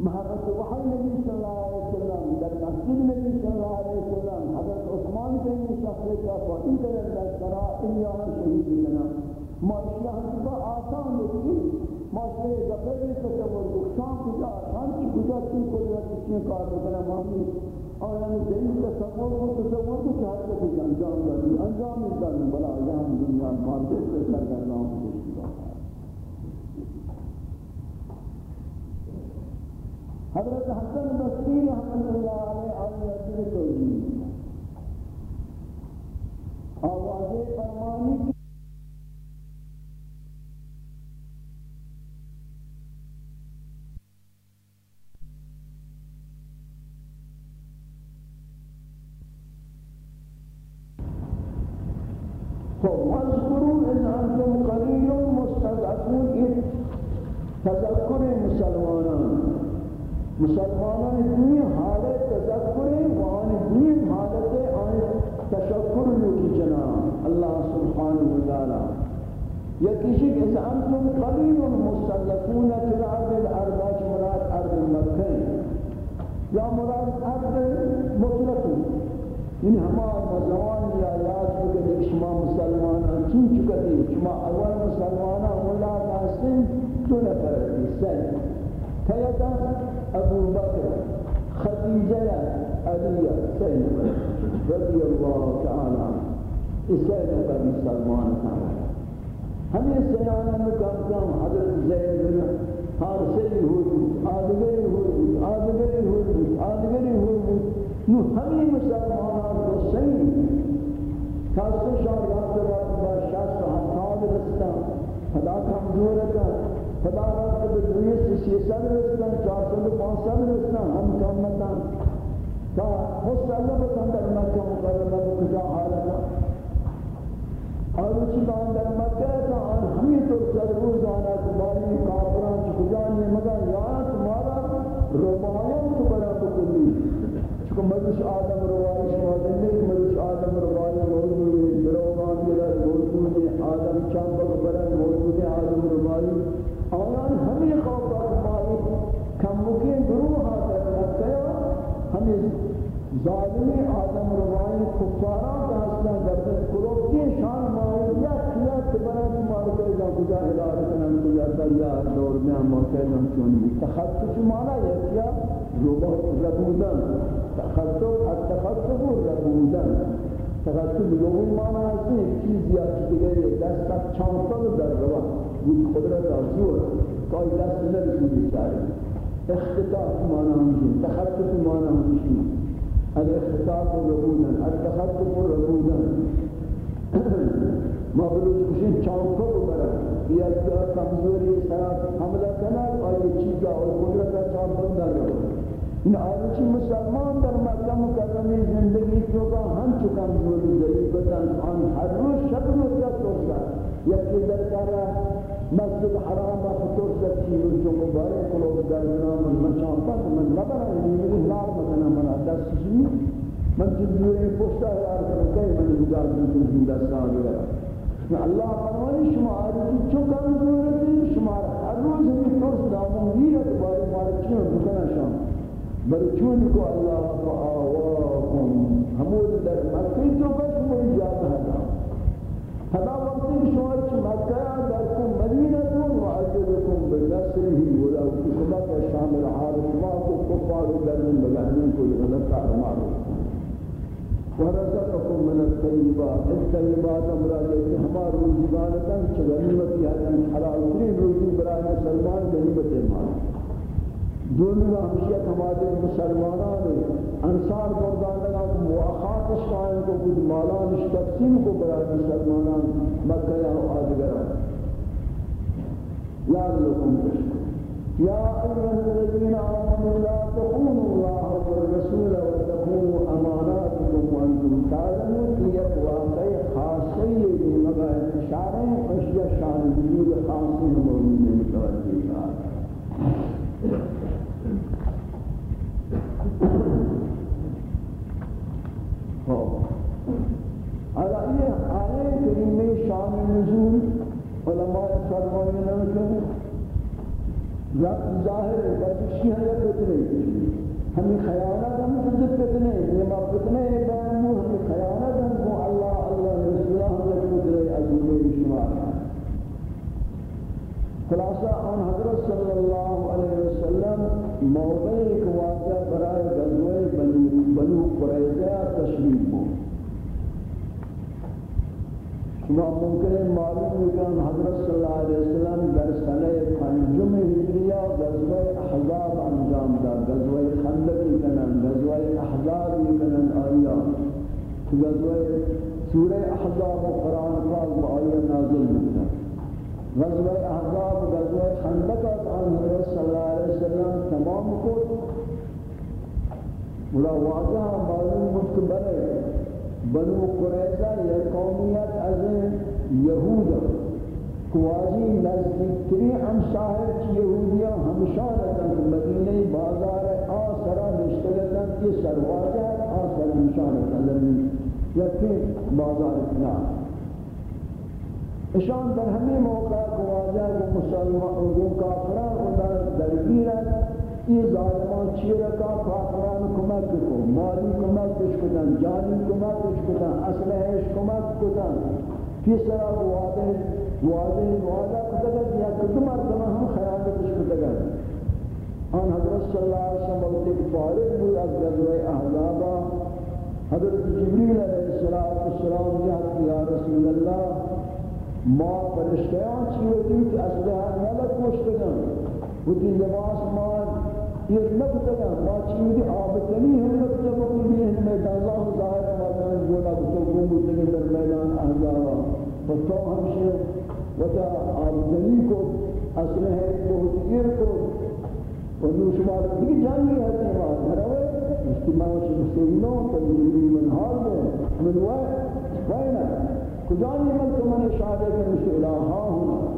محبت وحی نبی صلی اللہ علیہ وسلم در مسجد نبی صلی اللہ علیہ وسلم حضرت عثمان کے لیے شخص کا فائن کرے دسترا انیان شہید بنا معاشرہ ہم کو آسان ہوتی معاشرہ زبر تصور شان کجا شان کی کجا کی قدرت کی کار کرنا مامی اور یعنی دین تصور کو تصور کو چاہتے ہیں انجام دیں انجام دیں بلا یہاں دنیا مار دے سے سر کرنا حضرت حسن بصری رحمت اللہ علیہ آئیہ کی توجیہ آواز فرمانی کی یعنی تذکر مسلمانان۔ مسلمانان دوی حالت تذکر وان دوی حالت آن تشکر لکی جنا اللہ سبحانہ وتعالی یا کسی کہ انتم قلیل مسلفون فی الارض الارض مراد ارض مکہ یا مراد ارض مطلق ان یعنی ہمارا نوجوان یا یاد کو کہ شما مسلمان چون چکتی شما اول مسلمان مولا ناسن تو نفر سن۔ کیتا ابو بکر، خدیجہ علیہ سید رضی اللہ تعالی اس سید پر مسلمان تھا۔ ہمیں سیانہ میں کم کم حضرت زید بن حارثی ہوئی آدگری ہوئی آدگری ہوئی آدگری ہوئی نو ہمیں مسلمانان کو صحیح خاص شان رات رات با شخص ہتھال رستا خدا کمزور کا خدا را کہ دنیا سے سیسر رسن چار سو پانچ سال رسن ہم کم نہ تا مستقبل بندر مکہ مکرمہ کجا حالت اور اسی بان در مکہ تا اور ہمیں تو سر روز آنا کہ باری کافران کی کجا نہیں مگر یہاں تمہارا ربایت تو بڑا بکلی چکہ مجلس آدم روائی شما دنے آوران ہمیں خوف همه مائی کم کمکی گروه ها در ہے ہمیں ظالمی آدم روای کفاران داشتن در گروهی شان مائی یا مایلیت کیات برای مارکه جا کجا اداره کنن کجا دریا دور میں ہم موقع ہم چون کی مانا ہے کیا لوگوں ربودن تخصص التخصص ربودن تخصص لوگوں مانا ہے کہ چیز یا دیگری دست چانتا در روان بود قدرت آزور کاری دست نرسید چاره اختطاف مانا همچین تخطف مانا بودن، الاختطاف ربودن را ربودن ما بلوچ کشید چاوکو برن یا کمزوری سرات حمله کنن آیه چیزا اور قدرت را در رو این آرچی مسلمان در مکه مکرمی زندگی چوکا هم چو کمزوری ضعیفتن آن هر روز شب روز یک روز یکی در کاره مسجد حرام با فطور سچی روزو مبارک کلو در نام من چانتا کہ من نبرا نیمی احلال مکنا منا دست شمی من جدوری پوشتا حلال کرنے کئی من اجاز من دست آگے اللہ فرمانی شما آرزی چو کم ضرورتی شما ہر روز ہمیں ترس دامن ویرت باری مارچیوں بکنا شام. بل چون کو اللہ فآواکم ہمود در مکی تو بس مجھے جاتا ہے وقتی شوار چی مکہ درکم مدینتون ولا کا شامل حارس ما کو کفار درن بگہنن کو غلط اعمال ورزقكم من الطيبات۔ الطيبات امراض کہ ہمارا روزگارتا چغنیمت یا حلال ترین روزی برای مسلمان غنیمت مال دنیا ہمشیت ہمارے مسلمانان انصار مردان لگا مواخات شائن کو، کچھ مالان تقسیم کو برای مسلمانان مکہ یا آدگران یا لکم تشکر یا ایوہ الذین آمنوا لا تخونوا اللہ والرسول وتخونوا اماناتكم وانتم تعلمون کہ یہ واقعی خاصی ہے مگر اشارے اشیاء شان نزول خاصی موجود ہیں متوجہ کار اگر یہ آئے کریمی شان نزول علماء فرمائے نہ ظاہر ہے کہ شیعہ یا فتنے ہمیں خیانت ہم خود فتنے یہ ما فتنے بیانو ہمیں خیانت ہم کو اللہ اللہ رسول ہم نے قدر عظیم شمار خلاصہ ان حضرت صلی اللہ علیہ وسلم موقع ایک واقعہ برائے غزوہ بنو بنو قریظہ تشریف ہو شما ممکن ہے، معلوم ہے حضرت صلی اللہ علیہ وسلم در سنہ پنجم ہجریہ غزوہ احزاب انجام دا غزوہ خندق کنن غزوہ احزاب کنن آیا غزوہ سورہ احزاب و قرآن پاک با آیا نازل ہوتا. غزوہ احزاب، غزوہ خندق آن حضرت صلی اللہ علیہ وسلم تمام کو. بلا واضح معلوم متبر ہے. بنو قریظہ یہ قومیت از یہود کوازی نزدیکتری ہمشاہر کی یہودیاں ہمشارتاں مدینہ بازار آسرا نشتگتاں کی سرواجہ آسرا ہمشارتاں لرمی یکی بازار اتنا۔ اشان در ہمیں موقع کوازہ کو مسلمان کو کافران اندر درگیرت یہ ظالمان چیرکا کافران کمک کو مالی کمک کش کتن جانی کمک کش کتن اسلحش کمک کتن کس طرح وعدے وعدے وعدہ کتگت یا کدو مرتبہ ہم خیانت کش کتگت آن حضرت صلی اللہ علیہ وسلم بلتے کہ فارغ بود از غزوہ احزابا حضرت جبریل علیہ السلام جہت یا رسول اللہ ما فرشتیان چیوے دیت اسلحہ نلک مشتگن وتی لباس مار یہ نکتگا ما چیزی آبتنی ہم نکتگا بکلی ہیں میدان اللہ ظاہر مادان گولا بسو گم بودنگی در میدان احضارا فتو ہمشہ وتا آبتنی کو، اصل ہے بہت ایر کو۔ اور نوشمار دیگی جانگی ہے تیمار دھروے اجتماع مسلموں تنجیری من حال دے من وائد وائنا کجانی من تو من شاہدے کہ مجھے الہا ہاں ہونا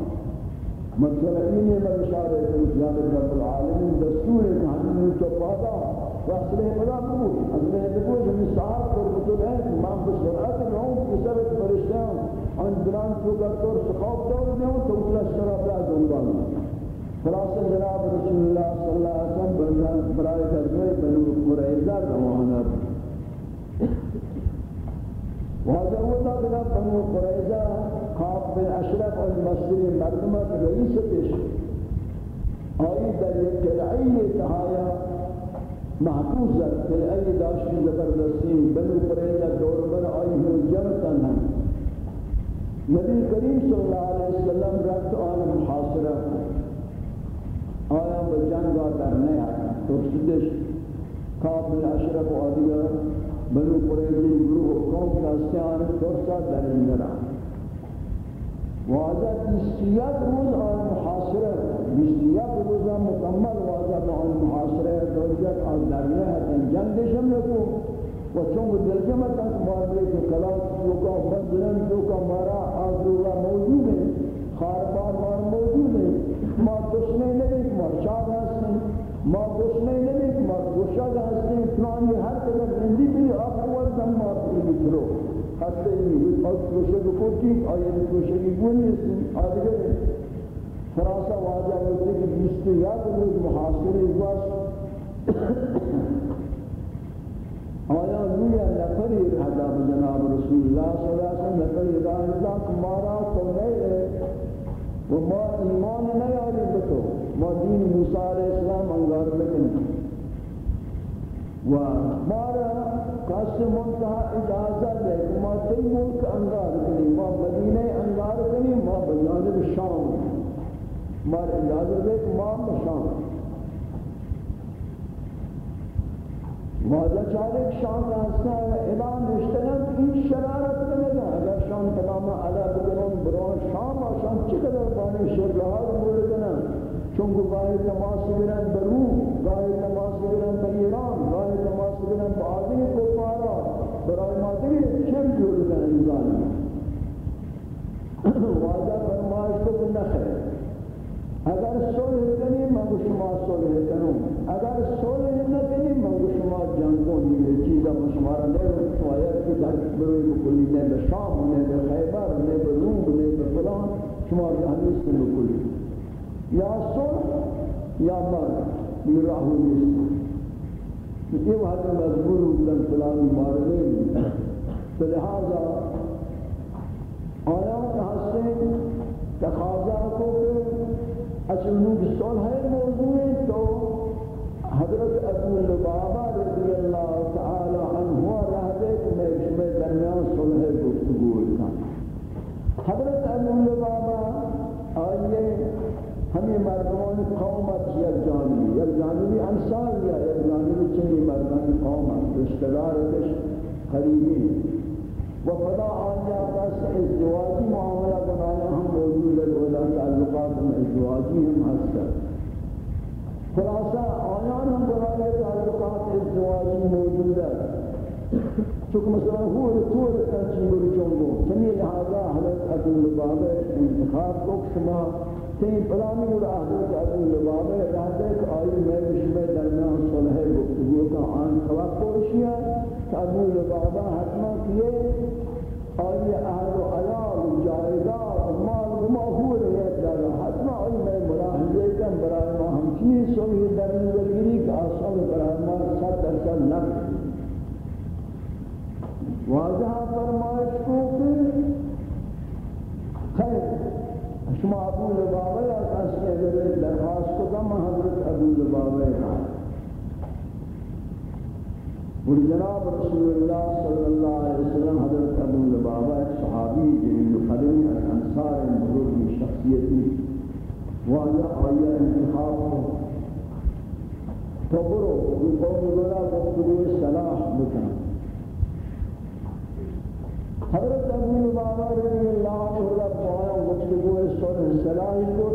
مطلب این ہے اشارہ ہے جانب رب العالمین، دستور ہے کہ ہم تو پادا واصل بلا کو اصل ہے کہ جو مثال پر بطول ہے امام کو سرعت رہوں کہ سب فرشتوں ان دران کو کا طور سخاف دور میں تو اللہ اس طرح اپنا دنبال خلاصہ جناب رسول اللہ صلی اللہ علیہ وسلم برائے کرنے، بنو قریظہ روانہ۔ وهذا هو تقرأ بنو قريظة خاف بن أشرف المصري مردمة رئيس تش آئی در یک جلعی تهایا محفوظ ہے جلعی داشتی زبردستی بنو قريظة دور بر آئی مجمتن هم نبی کریم صلی اللہ علیہ وسلم رکھت آن محاصرہ آیا بجنگا در نیا ترسدش خاف بن أشرف و آدیگر بنو قریظی گروہ قوم کا سیان فرصہ در اندرا واجہ بیستیت روز آن محاصرہ بیستیت روز آن مکمل واجہ آن محاصرہ دوجت آن درنے ہے جنگ شم لکو و چونگ دلجمت تک مارے کہ کلاس جو کا بندرن جو کا مارا آزوگا موجود ہے خاربار مار موجود ہے ما دشنے نہیں مار شاہ ہستیں ما گوش بھی کرو ہستے نہیں اور گوشا کو کوٹی اور یہ گوشا کی گونی ہے آدھے فراسا واجہ یاد روز محاصرے واس آیا نویا نفری حضاب جناب رسول اللہ صلی اللہ علیہ وسلم نفری راہ کمارا تو نہیں و ما ایمان نیاری بتو ما دین موسیٰ علیہ السلام انگار لکن و مارا کس منتہا اجازت ہے کہ ما تی ملک انگار کنی، ما مدینہ انگار کنی، ما بجانب شام۔ مار اجازت ہے کہ ما شام۔ واجہ چارے شان کا ہے، اعلان اشتغل این شرارت کنگا اگر شان تمام علا بکنون برون شام و شام چقدر پانی شر رہا بول کنا چونکہ گاہی تماس گرن، برو گاہی تماس گرن بر ایران گاہی تماس گرن بآدمی کو پارا برای مادری شر نخیر. اگر صلح کنی من شما صلح کنوں اگر صلح نہ کنی من شما جنگوں یہ چیزا من شما را لے شما یا کہ در بروی کلی نے به شام نے به خیبر نے به روم نے به فلان. شما جہنیس نے کلی یا صلح یا مر یہ راہو نیست. یہ وقت مجبور ہوتا فلانی مارنے تو لہذا آیات حسن تقاضا کو اچنوک اچھا صلح موضوع تو حضرت ابو لبابا رضی اللہ تعالی عنہ رہتے کہ میں اس میں درمیان صلح گفتگو تھا حضرت ابو لبابا آئیے، ہمیں مردمان قومت یک جانبی یک جانبی انصار یا یک جانبی چنی مردمان قومت، رشتہ دار قریبی وفدا آنیا بس ازدواجی معاملہ بنایا، ہم موجود ہے اولا تعلقات میں ازدواجی ہم حسن خلاصہ آیان ہم بنایا تعلقات ازدواجی موجود ہے چونکہ مثلا ہور طور تنچی مرچونگو چنی لہذا حضرت عبد البابے انتخاب کو شما تین پلانی اور حضرت عبد البابے رہتے کہ آئی میں بشمہ درمیان صلح گفتگو کا آن توقع رشیہ ابو لبابا حتما کیے اور یہ اہل و عیال جائیداد مال و گماہور ہے در حتما آئی میں ملاحظے کم برای ما ہم چیز سوئی در نظرگیری کا اصل برای ما ست درصد نفس واضح فرمائش کو کہ خیر، شما ابو لبابا یا کسی اگر درخواست کو دم حضرت ابو لبابا ہے۔ اور جناب رسول اللہ صلی اللہ علیہ وسلم حضرت ابو لبابا صحابی جلیل قدمی انصار بزرگی شخصیتی واجہ آیا انتخاب کو تو برو یہ قوم گولا گفتگو بکن حضرت ابو لبابا رضی اللہ عنہ رب گفتگو صلح صلاح کو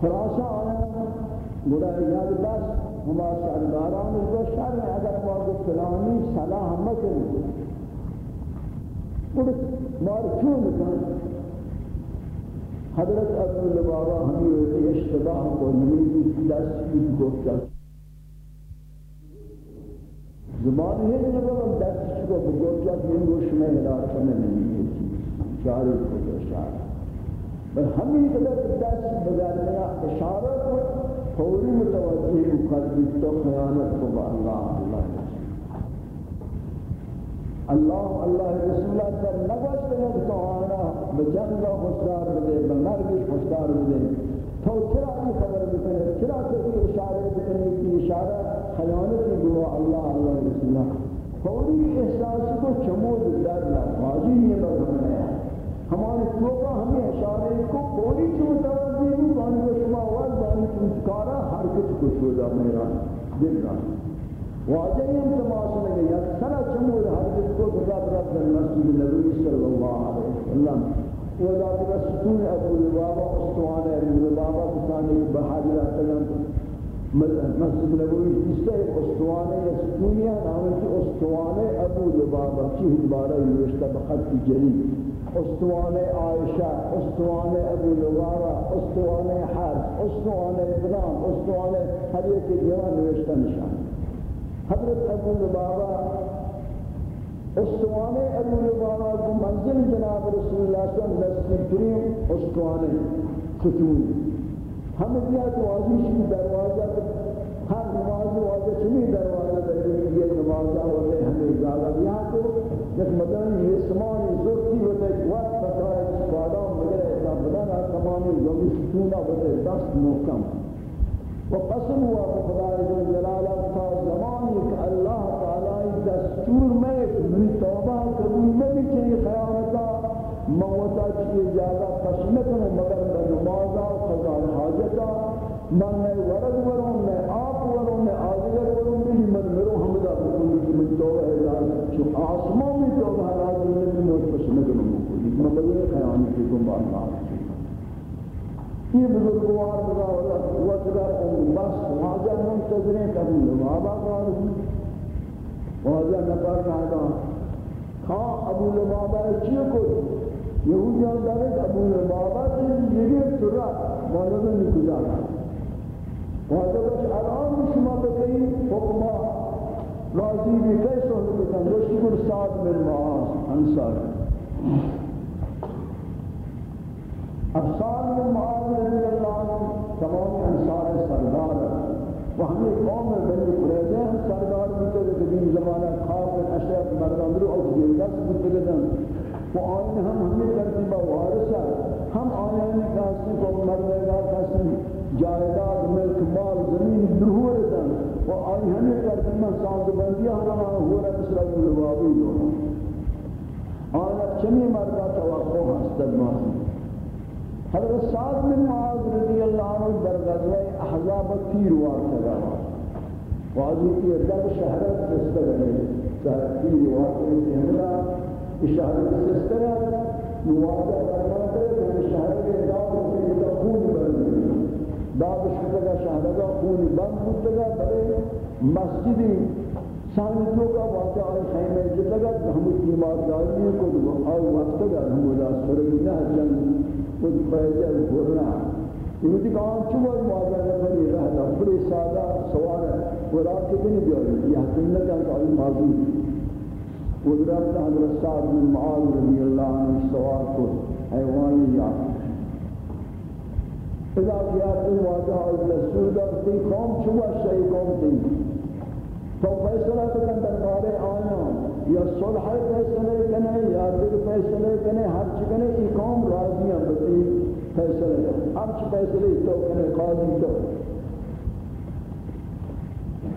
خلاصہ آیا گولا یاد ہما سرداران جو شر ہے، اگر وہ فلانی صلاح مکنی قلت مار کیوں لکھن حضرت ابو لبابا ہمیں ہوتی اشتباہ کو نمیدی کی دست کی گفتا زبان ہے کہ جب دست کو گفتا کہ ان گوش میں ہدایت میں نہیں ہے شاعر کو اشارہ بل ہمیں قدر دست بگرنے اشارہ کو فوری متوجہ قلبی تو خیانت کو با اللہ اللہ اللہ اللہ رسول اللہ نگوشت لگ تو آنا بجنگا خوشدار بدے بمرگی خوشدار بدے تو چرا کی خبر بکنے، چرا کی اشارے بکنے، کی اشارہ خیانت کی دعا اللہ اللہ رسول اللہ فوری احساس کو چمود در لفاظی یہ برہم ہے۔ ہمارے توقع ہمیں اشارے کو پوری چو بانی چوچکارا حرکت کو شودا میرا دل رہا۔ واجہ ہم تماس لگے یک سنہ چمود حرکت کو خطاب رب در مسجد نبی صلی اللہ علیہ وسلم۔ وہ ذات رسول ابو لبابا استوان ابو لبابا کسانی بحاجر احتلام مسجد نبوی جس سے استوان یسکونیا نامی کی استوان ابو لبابا چیز بارہ یوشتا بخط کی جلیل۔ استوان عائشہ استوان ابو لغارہ استوان حرس استوان ابرام استوان ہر ایک جوان نوشتہ نشان حضرت ابو لبابا استوان ابو لبابا کو منزل جناب رسول اللہ صلی اللہ علیہ وسلم کریم استوان ختون ہم دیا تو عزیز کی دروازہ ہر نماز واجہ چمی دروازہ در یہ نماز ہوتے ہمیں زیادہ یہاں کو جس مدن یہ سمانی بدن ہے تمامی یومی ستونہ ہوتے دست محکم و قسم ہوا کہ خدای جل جلالہ تا زمانی کہ اللہ تعالی دستور میں من توبہ قبول میں بھی چاہیے خیانتا موتا چیئے زیادہ قسمت مگر میں نمازا قضا حاجتا من میں ورد وروں میں آپ وروں میں آدگر وروں بھی من مروں حمدہ بکلی کی من توبہ اعلان چو آسمان میں توبہ حراج میں بھی نوٹ پسند کروں بکلی من بدر خیانی کی بات بات یہ بزرگوار بدا اللہ وقدر ام بس واجہ منتظریں کبھی لبابا قارسی واجہ نفر نادا ہاں ابو لبابہ چیئے کو یہودیان دارے ابو لبابہ چیئے یہ سرہ مولانا نے گزارا مولانا الان شما بکئی حکمہ راضی بھی کیسے ہوتا ہے دوشتی کن ساتھ من معاص انصار افسان من معاص رضی اللہ عنہ، تمام انصار سردار. و ہمیں قوم بنی قریظہ ہم سردار بودتے کہ قدیم زمانہ خواب اشرف مردان رو اور جلدت بودتے گدن و آئین ہم ہمیں ترتیبہ وارثہ ہم آئین کاسی کو مردگا کاسی جائداد ملک، مال، زمین درہور دن و آئین ہمیں ترتیبہ ساز بندی ہم ہورا بسر الوابی دو. آئین چمی مردہ توقع ہستد ماسی حضرت سعد بن معاذ رضی اللہ عنہ در غزوہ احزاب تیر واقعہ واضح کی در شہرت سستر ہے۔ تیر واقعہ کی حملہ شہرت سستر ہے۔ نواقع کرنا ہے کہ شہر کے دار سے یہ خون بند بن داد شکر شہر کا خون بند ہوتا بڑے مسجدی سانتوں کا واقعہ ہے خیمے جتگت ہم کی ماداری کو اور وقت کا ہم ولا سرگنا جنگ۔ خود پیجل گرنا یہ کہاں چوبر مواجہ نفری رہتا بڑی سادہ سوال ہے۔ وہ رات کے بھی نہیں یہ حکمت کا کوئی موضوع قدرت حضرت سعد بن معاذ رضی اللہ عنہ سوال کو حیوانی یاد اذا کیا تو واجہ رسول در تی قوم چوبا شئی قوم تی تو فیصلہ کن دربارے آیا یا صلح فیصلے کنے، یا دیگر فیصلے کنے، ہر چکنے ای قوم راضی ہیں، بسی فیصلے ہر چی فیصلے تو کنے، قاضی تو۔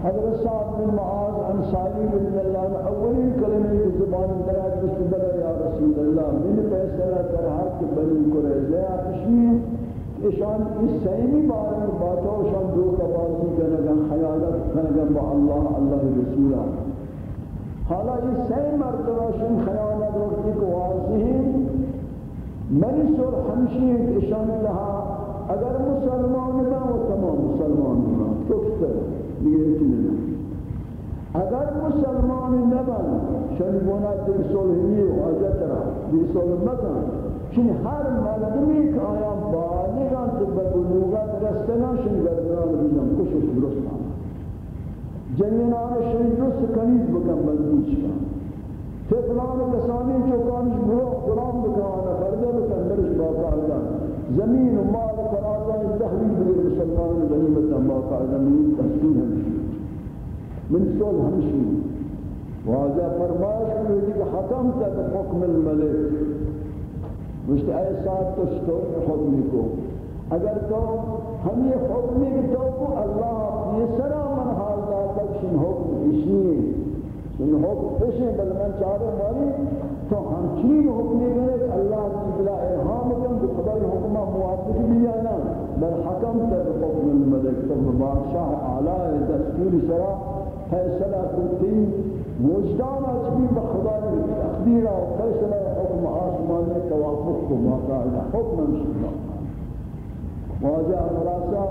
حضرت صاحب بن معاذ انصاری رضی اللہ عنہ اولی کلمہ کی زبان درات بسم اللہ یا رسول اللہ، من فیصلہ کر حق بنی قریظہ کشمیر اشان اس سیمی بارن باتوں شان دو کا بازی کنگا خیالت کنگا با اللہ اللہ رسولہ۔ حالا یہ سی مرتبہ شن خیانت وقتی کو واضح منی سور ہمشی اشان لہا اگر مسلمان نہ وہ تمام مسلمان نہ تکتر دیگر چیز اگر مسلمان نہ بن شن بونا دل صلحی و حاجت را دل صلح مکن چون ہر مردمی کہ آیا بالغان تبت بلوغت رستنا شن گردان بجن کشش درست آن جنینان شریف رو سکنیز بکن بندیش کن. فلان کسانی چوکانش برو غلام بکن فرده بکن، درش باقاعدہ. زمین و مال قرآن تحویل بگیر مسلمان غنیمت باقاعدہ من تسکین ہمشی. من سول ہمشی. واجہ فرمائش کرو کہ حکم تک حکم الملک. مجھتے اے ساتھ تو شکر حکمی کو اگر تو ہم یہ حکم کی تو کو اللہ یہ سرا من حال دا تک شن حکم اشنی شن حکم اشنی بل من چارے ماری تو ہم چین حکم کرے اللہ کی بلا ارحام کن تو خدای حکمہ موافق بھی آنا بل حکم تر حکم الملک تو بادشاہ اعلی دستور سرا فیصلہ کرتی، وجدان اچھی بخدای تقدیر و فیصلہ حکم آسمان توافق کو باقاعدہ حکم مشکل واجہ خلاصہ،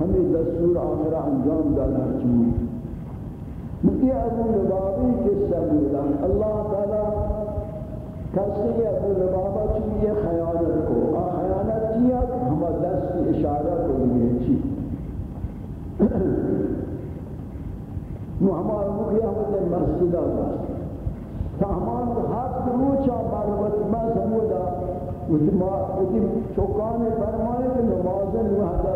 ہمیں دستور آخرہ انجام دانا چاہیے۔ مکی ابو لبابی قصہ بولا اللہ تعالی کسی ابو لبابا چاہیے خیانت کو آ خیانت کیا ہم دست کی اشارہ کو لیے چی نو ہمارا مکیہ ہمیں مسجدہ تا ہمان حق روچا باربت ما سمودا اسی چوکان فرمائے کہ نماز وحدہ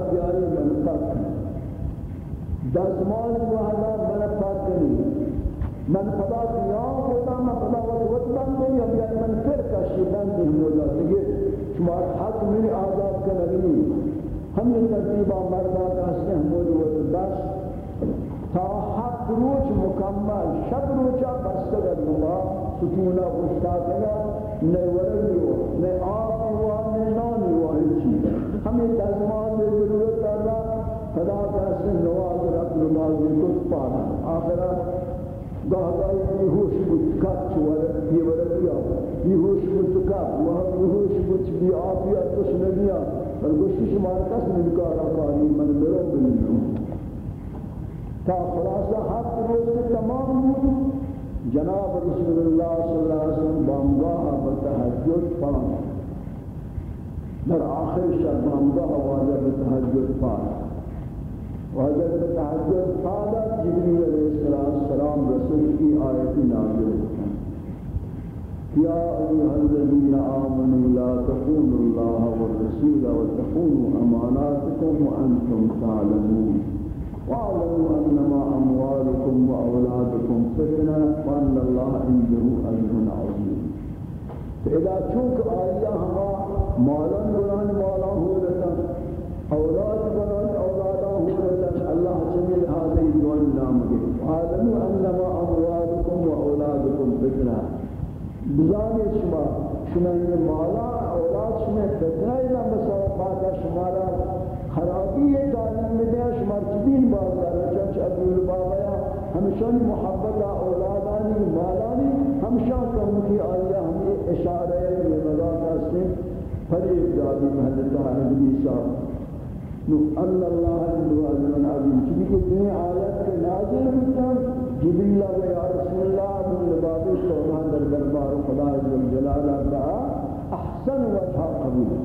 بیاری منتق دزمال وحدہ منتق کریں من خدا قیام ہوتا میں خدا وقت بند ہوں یا بیاری من پھر کشی بند ہوں مولا دیگے شما حق میری آزاد کر لگنی ہم یہ ترتیبہ مردہ کا ہستے ہیں مولا بس تا حق روچ مکمل، شب روچا بستگر نما ستونہ خوشتاتگا نئے ورگی ہو نئے آب ہوا، نئے نانی ہوا ہیچی ہمیں تزمان دے ضرورت خدا کہتے نواز رب نماز کت پانا۔ آخرہ گاہ گاہی بیہوش بود کت چوار یہ ورگی آب بیہوش بود کت وہاں بیہوش بود بی آفیت کچھ نبیا پر گوشتی شمار کس نبکارا کاری من مرو بلنو تا خلاصہ حق روز تمام بود جناب رسول اللہ صلی اللہ علیہ وسلم بامگاہ بتحجد پان در آخر شب بامگاہ واجب بتحجد پان وحضرت تحجد حالا جبريل علیہ السلام رسول کی آیت نازل یا ایوہ الذین آمنوا لا تخونوا الله والرسول وتخونوا اماناتكم وأنتم تعلمون. واعلموا انما اموالكم واولادكم فتنة وان الله عنده اجر عظيم فاذا چونکہ آیا ہما مالا بلان مالا ہو لتا أولاد بلان بزانی شما شما این مالا، اولاد شما فتنه اینا مسابقات شما را خرابی تعلیم میده، شما چدین باز چنچ عبدال بابایا ہمشان محبت اولادانی، مالانی ہمشان کمکی آیا ہمیں اشارہ یہ مزاد فریب دادی محلتا حضری صاحب نو ان اللہ عنده اجر عظیم چلی دنیا آیت کے نازل ہوتا جبریل و یا رسول اللہ من لباب سبحان در دربار خدا جل جلالہ کا احسن وجہ قبول۔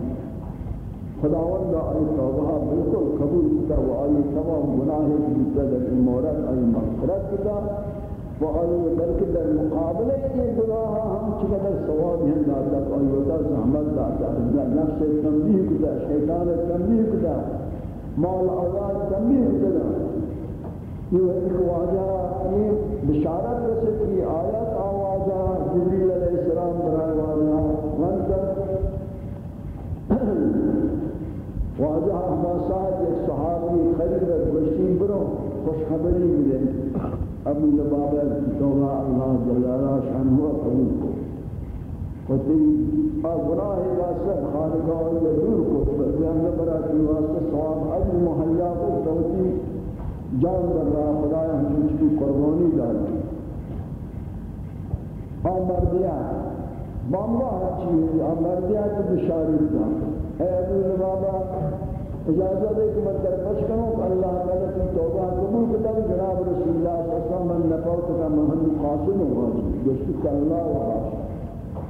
خداوند ای توبہ بالکل قبول کیا و ای تمام گناہ کی بدل مورد ای مغفرت کیا و ای بلک در مقابلے یہ گناہ ہم چقدر ثواب ہیں داتا ای ودا زحمت داتا نفس تنبیہ کیا، شیطان تنبیہ کیا، مال اولاد تنبیہ کیا۔ یہ ایک واجہ یہ بشارت رسل کی آیت آوازہ جبریل علیہ السلام برائے واجہ وانتر واجہ حماسات ایک صحابی خرید گوشتی برو خوشخبری ملے۔ ابو لبابہ توبہ اللہ جلالہ شان ہوا، قبول کو۔ قطعی گناہ واسط خانقاہ دور کو۔ فرزیان بزیان براتی واسط صحاب عجل محلیہ کو توتی جان در راہ خدایا ہم کی قربانی داری ہم مردیا بامبا ہر چیز ہم مردیا کی بشاری دا اے ابو بابا اجازت ہے کہ میں درپش کروں کہ اللہ تعالیٰ کی توبہ قبول کرتا ہے جناب رسول اللہ صلی اللہ علیہ وسلم، من نفوت کا محمد قاسم ہوا جی جس اللہ و حاشا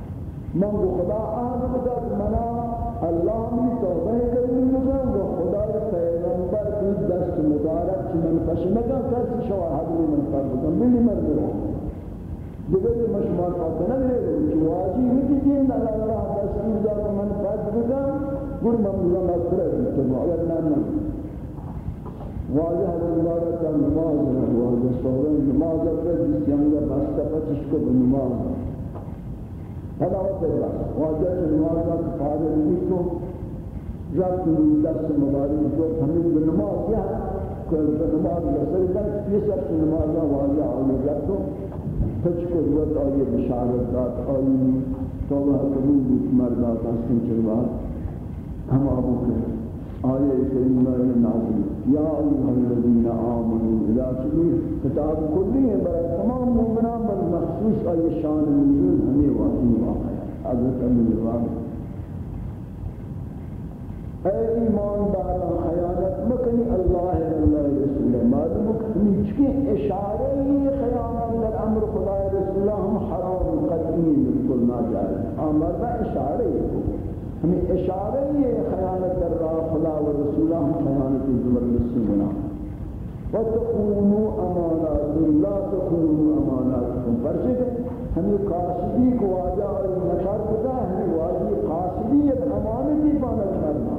من خدا آہد بدا منا اللہ می توبہ مشمکان کسی شوار حدی من کار بکن بلی مرد رو دیگه ما شما کار نمیره واجی میگی دین الله تصویر دار من فرض بکن گور مملا مصره تو اگر نه واجی واجه الله تا نماز واجه سوره نماز پر جسیانگا بستا پچش کو نماز هذا هو تجربة واجه نماز فارغ کو رات دست مبارک کو ہمیں نماز کیا کہ نماز رسل کا یہ سب سے نماز واجب ہے جب تو تجھ کو وقت اور یہ بشارت دات اور توبہ قبول مردا کا سن چلوا ہم ابو کے آیے کریمہ نازل یا ایھا الذین آمنوا اذا سمعوا کتاب کلی ہے برای تمام مومنان بل مخصوص آیے شان نزول ہمیں واقعی واقع ہے حضرت ابو جواب اے ایمان دارا خیانت مکنی اللہ اللہ رسول معلوم کنی چکی اشارہ یہ خیانت در امر خدا رسول ہم حرام قطعی بالکل ناجائز. ہاں، امر اشارہ یہ ہمیں اشارہ یہ خیانت در راہ خدا و رسولہ ہم خیانت زبردستی بنا. وَتَقُونُوا أَمَانَاتِ لَا تَقُونُوا أَمَانَاتِكُمْ. پرچے کہ ہمیں قاصدی کو واجہ اور نشار کتا ہمیں واجی قاصدی ایک امانتی پانت کرنا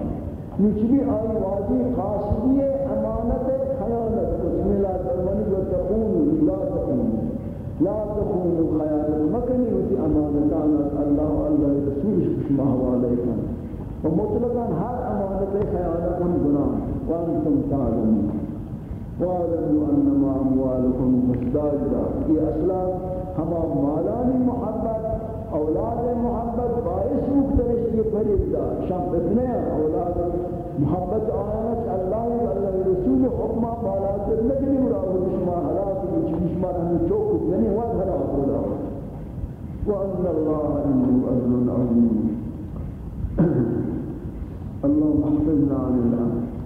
نچلی آئی واجی قاصدی امانت خیانت بسم اللہ ترمنی وَتَقُونُوا لَا تَقُونُوا لا تكونوا خيانة مكني وتي أمانتان الله الله رسول شما عليكم ومطلقا هر أمانة خيانة گناہ وأنتم تعلمون. واعلموا أنما أموالكم مستاجرة یہ اصلا ہما مالانی محبت أولاد محبت باعث مختلف یہ فرید دا. شام فتنے أولاد محبت آیانت اللہ اللہ رسول حکمہ بالا کر نگلی مراد شما حلاک بچی شما ہمیں چوک یعنی وان حلاک ہولا وان اللہ عنده اجر عظیم اللهم احفظنا عن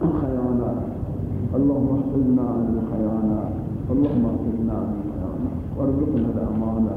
الخيانات اللهم احفظنا عن الخيانات اللهم احفظنا عن الخيانات وارزقنا الأمانة.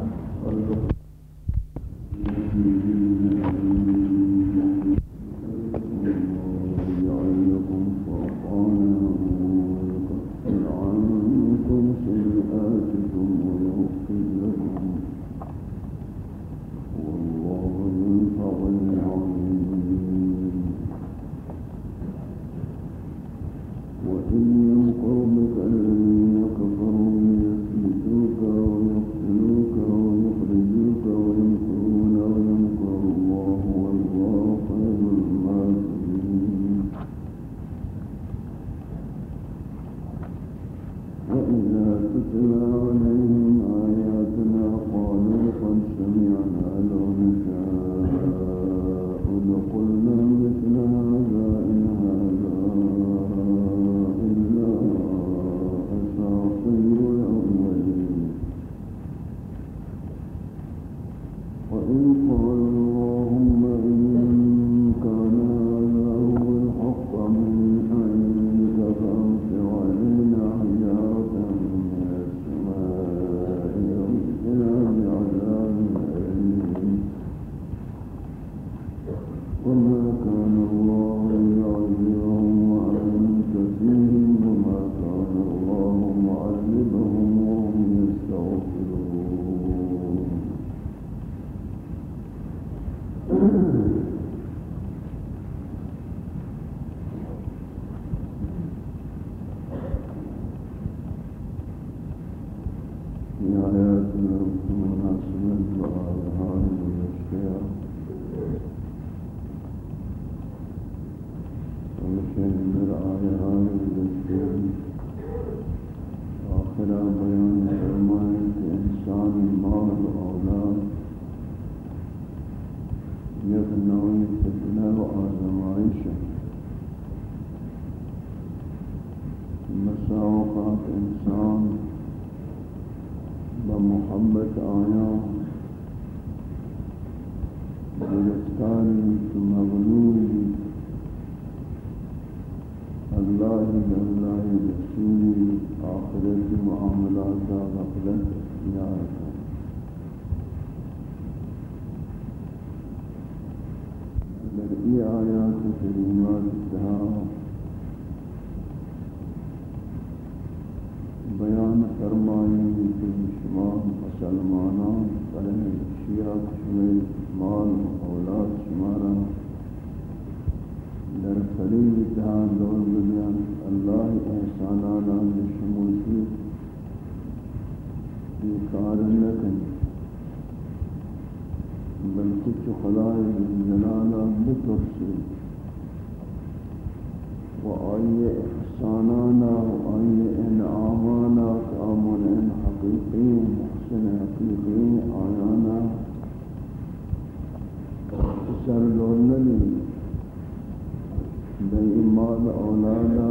مال اولادا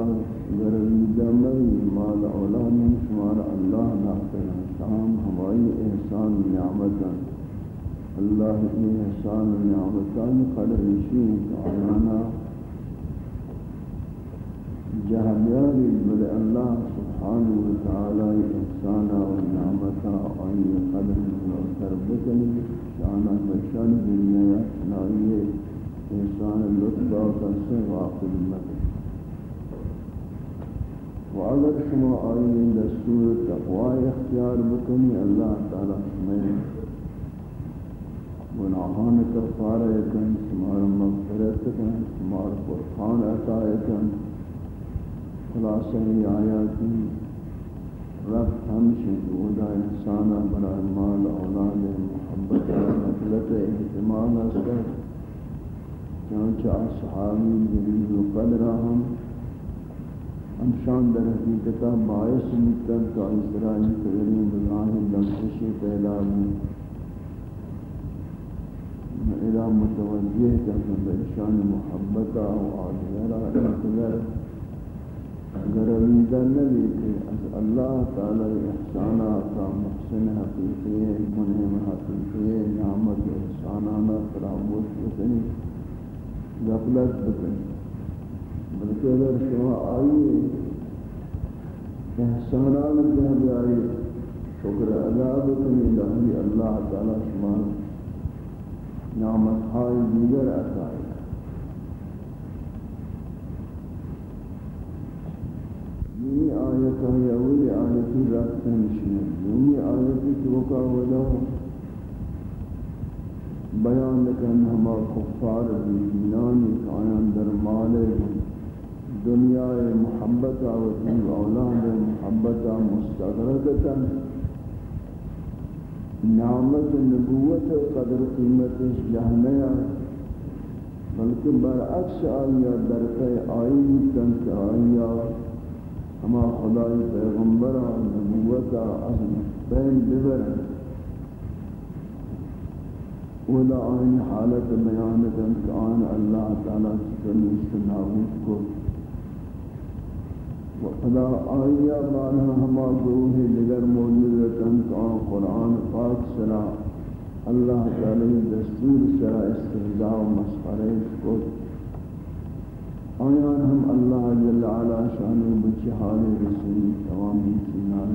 گرویدہ مئی مال اولاد شمار اللہ ناصر شام ہوائی احسان نعمتا اللہ کی احسان نعمتان قدر شیئ آیانا جہلیاری بل اللہ سبحانہ وتعالی احسانا و نعمتا آئی قدر ملوکر بکنی شانا بشان دنیا سنائیے احسان لطبا کسے واقل مکن۔ و اگر شما آئی دستور تقوی اختیار بکنی، اللہ تعالی شمائے گناہان کفارہ کن شمار مغفرت کن شمار فرقان عطا کن، خلاصہ آیاتی رب ہمشہ دودا انسانا برای مال، اولاد، محبت نفلت احتمال اسکر چانچہ اصحابی جلیل و قدرہ ہم ہم شان در حقیقتا باعث مکتر کا اسرائی قدرین بلان لمحشی پیدا بھی الى متوجہ کرنے بشان محبتا و آدھیرہ انتظر اگر ویدہ نبی کہ از اللہ تعالی احسانات محسن حقیقی، منعم حقیقی، نعمت احسانانا فراموش بکنی غفلت بکنی. بلکہ اگر شما آئیے احسانات جہاں بھی آئیے شکر ادا بکنی لہی اللہ تعالی شما نعمت ہائی دیگر عطا یہ یعنی آیت ہے اولی آیت رفتن شنید یہ آیت توقع ولا بیان لکن ہما کفار بیدینانی کائن در مالے دنیا محبت و اولاد محبت مستغرقتا نعمت نبوت قدر قیمت جہنیا بلکہ برعکس آیا درکے آئی تنک آیا ہما خدای پیغمبر نبوت از بین ببر ولا آئی حالت بیان تنک آن اللہ تعالی سکنیست نابود کو خدا آیا بانا ہما گروہ دیگر موجود آن قرآن پاک سرا اللہ تعالی دستور سرا استهزاء و مسخرے کو آیا ہم اللہ جل علا شان بچ حال رسول تمام چیزان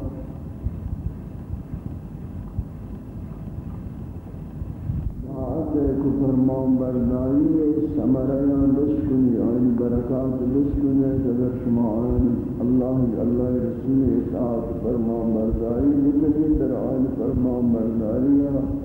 داران کو فرمان برداری سمریان لسکنی آئین برکات لسکنی اگر شما آئین، اللہ اللہ رسول اطاعت فرمان برداری لکنی در آئین فرمان برداری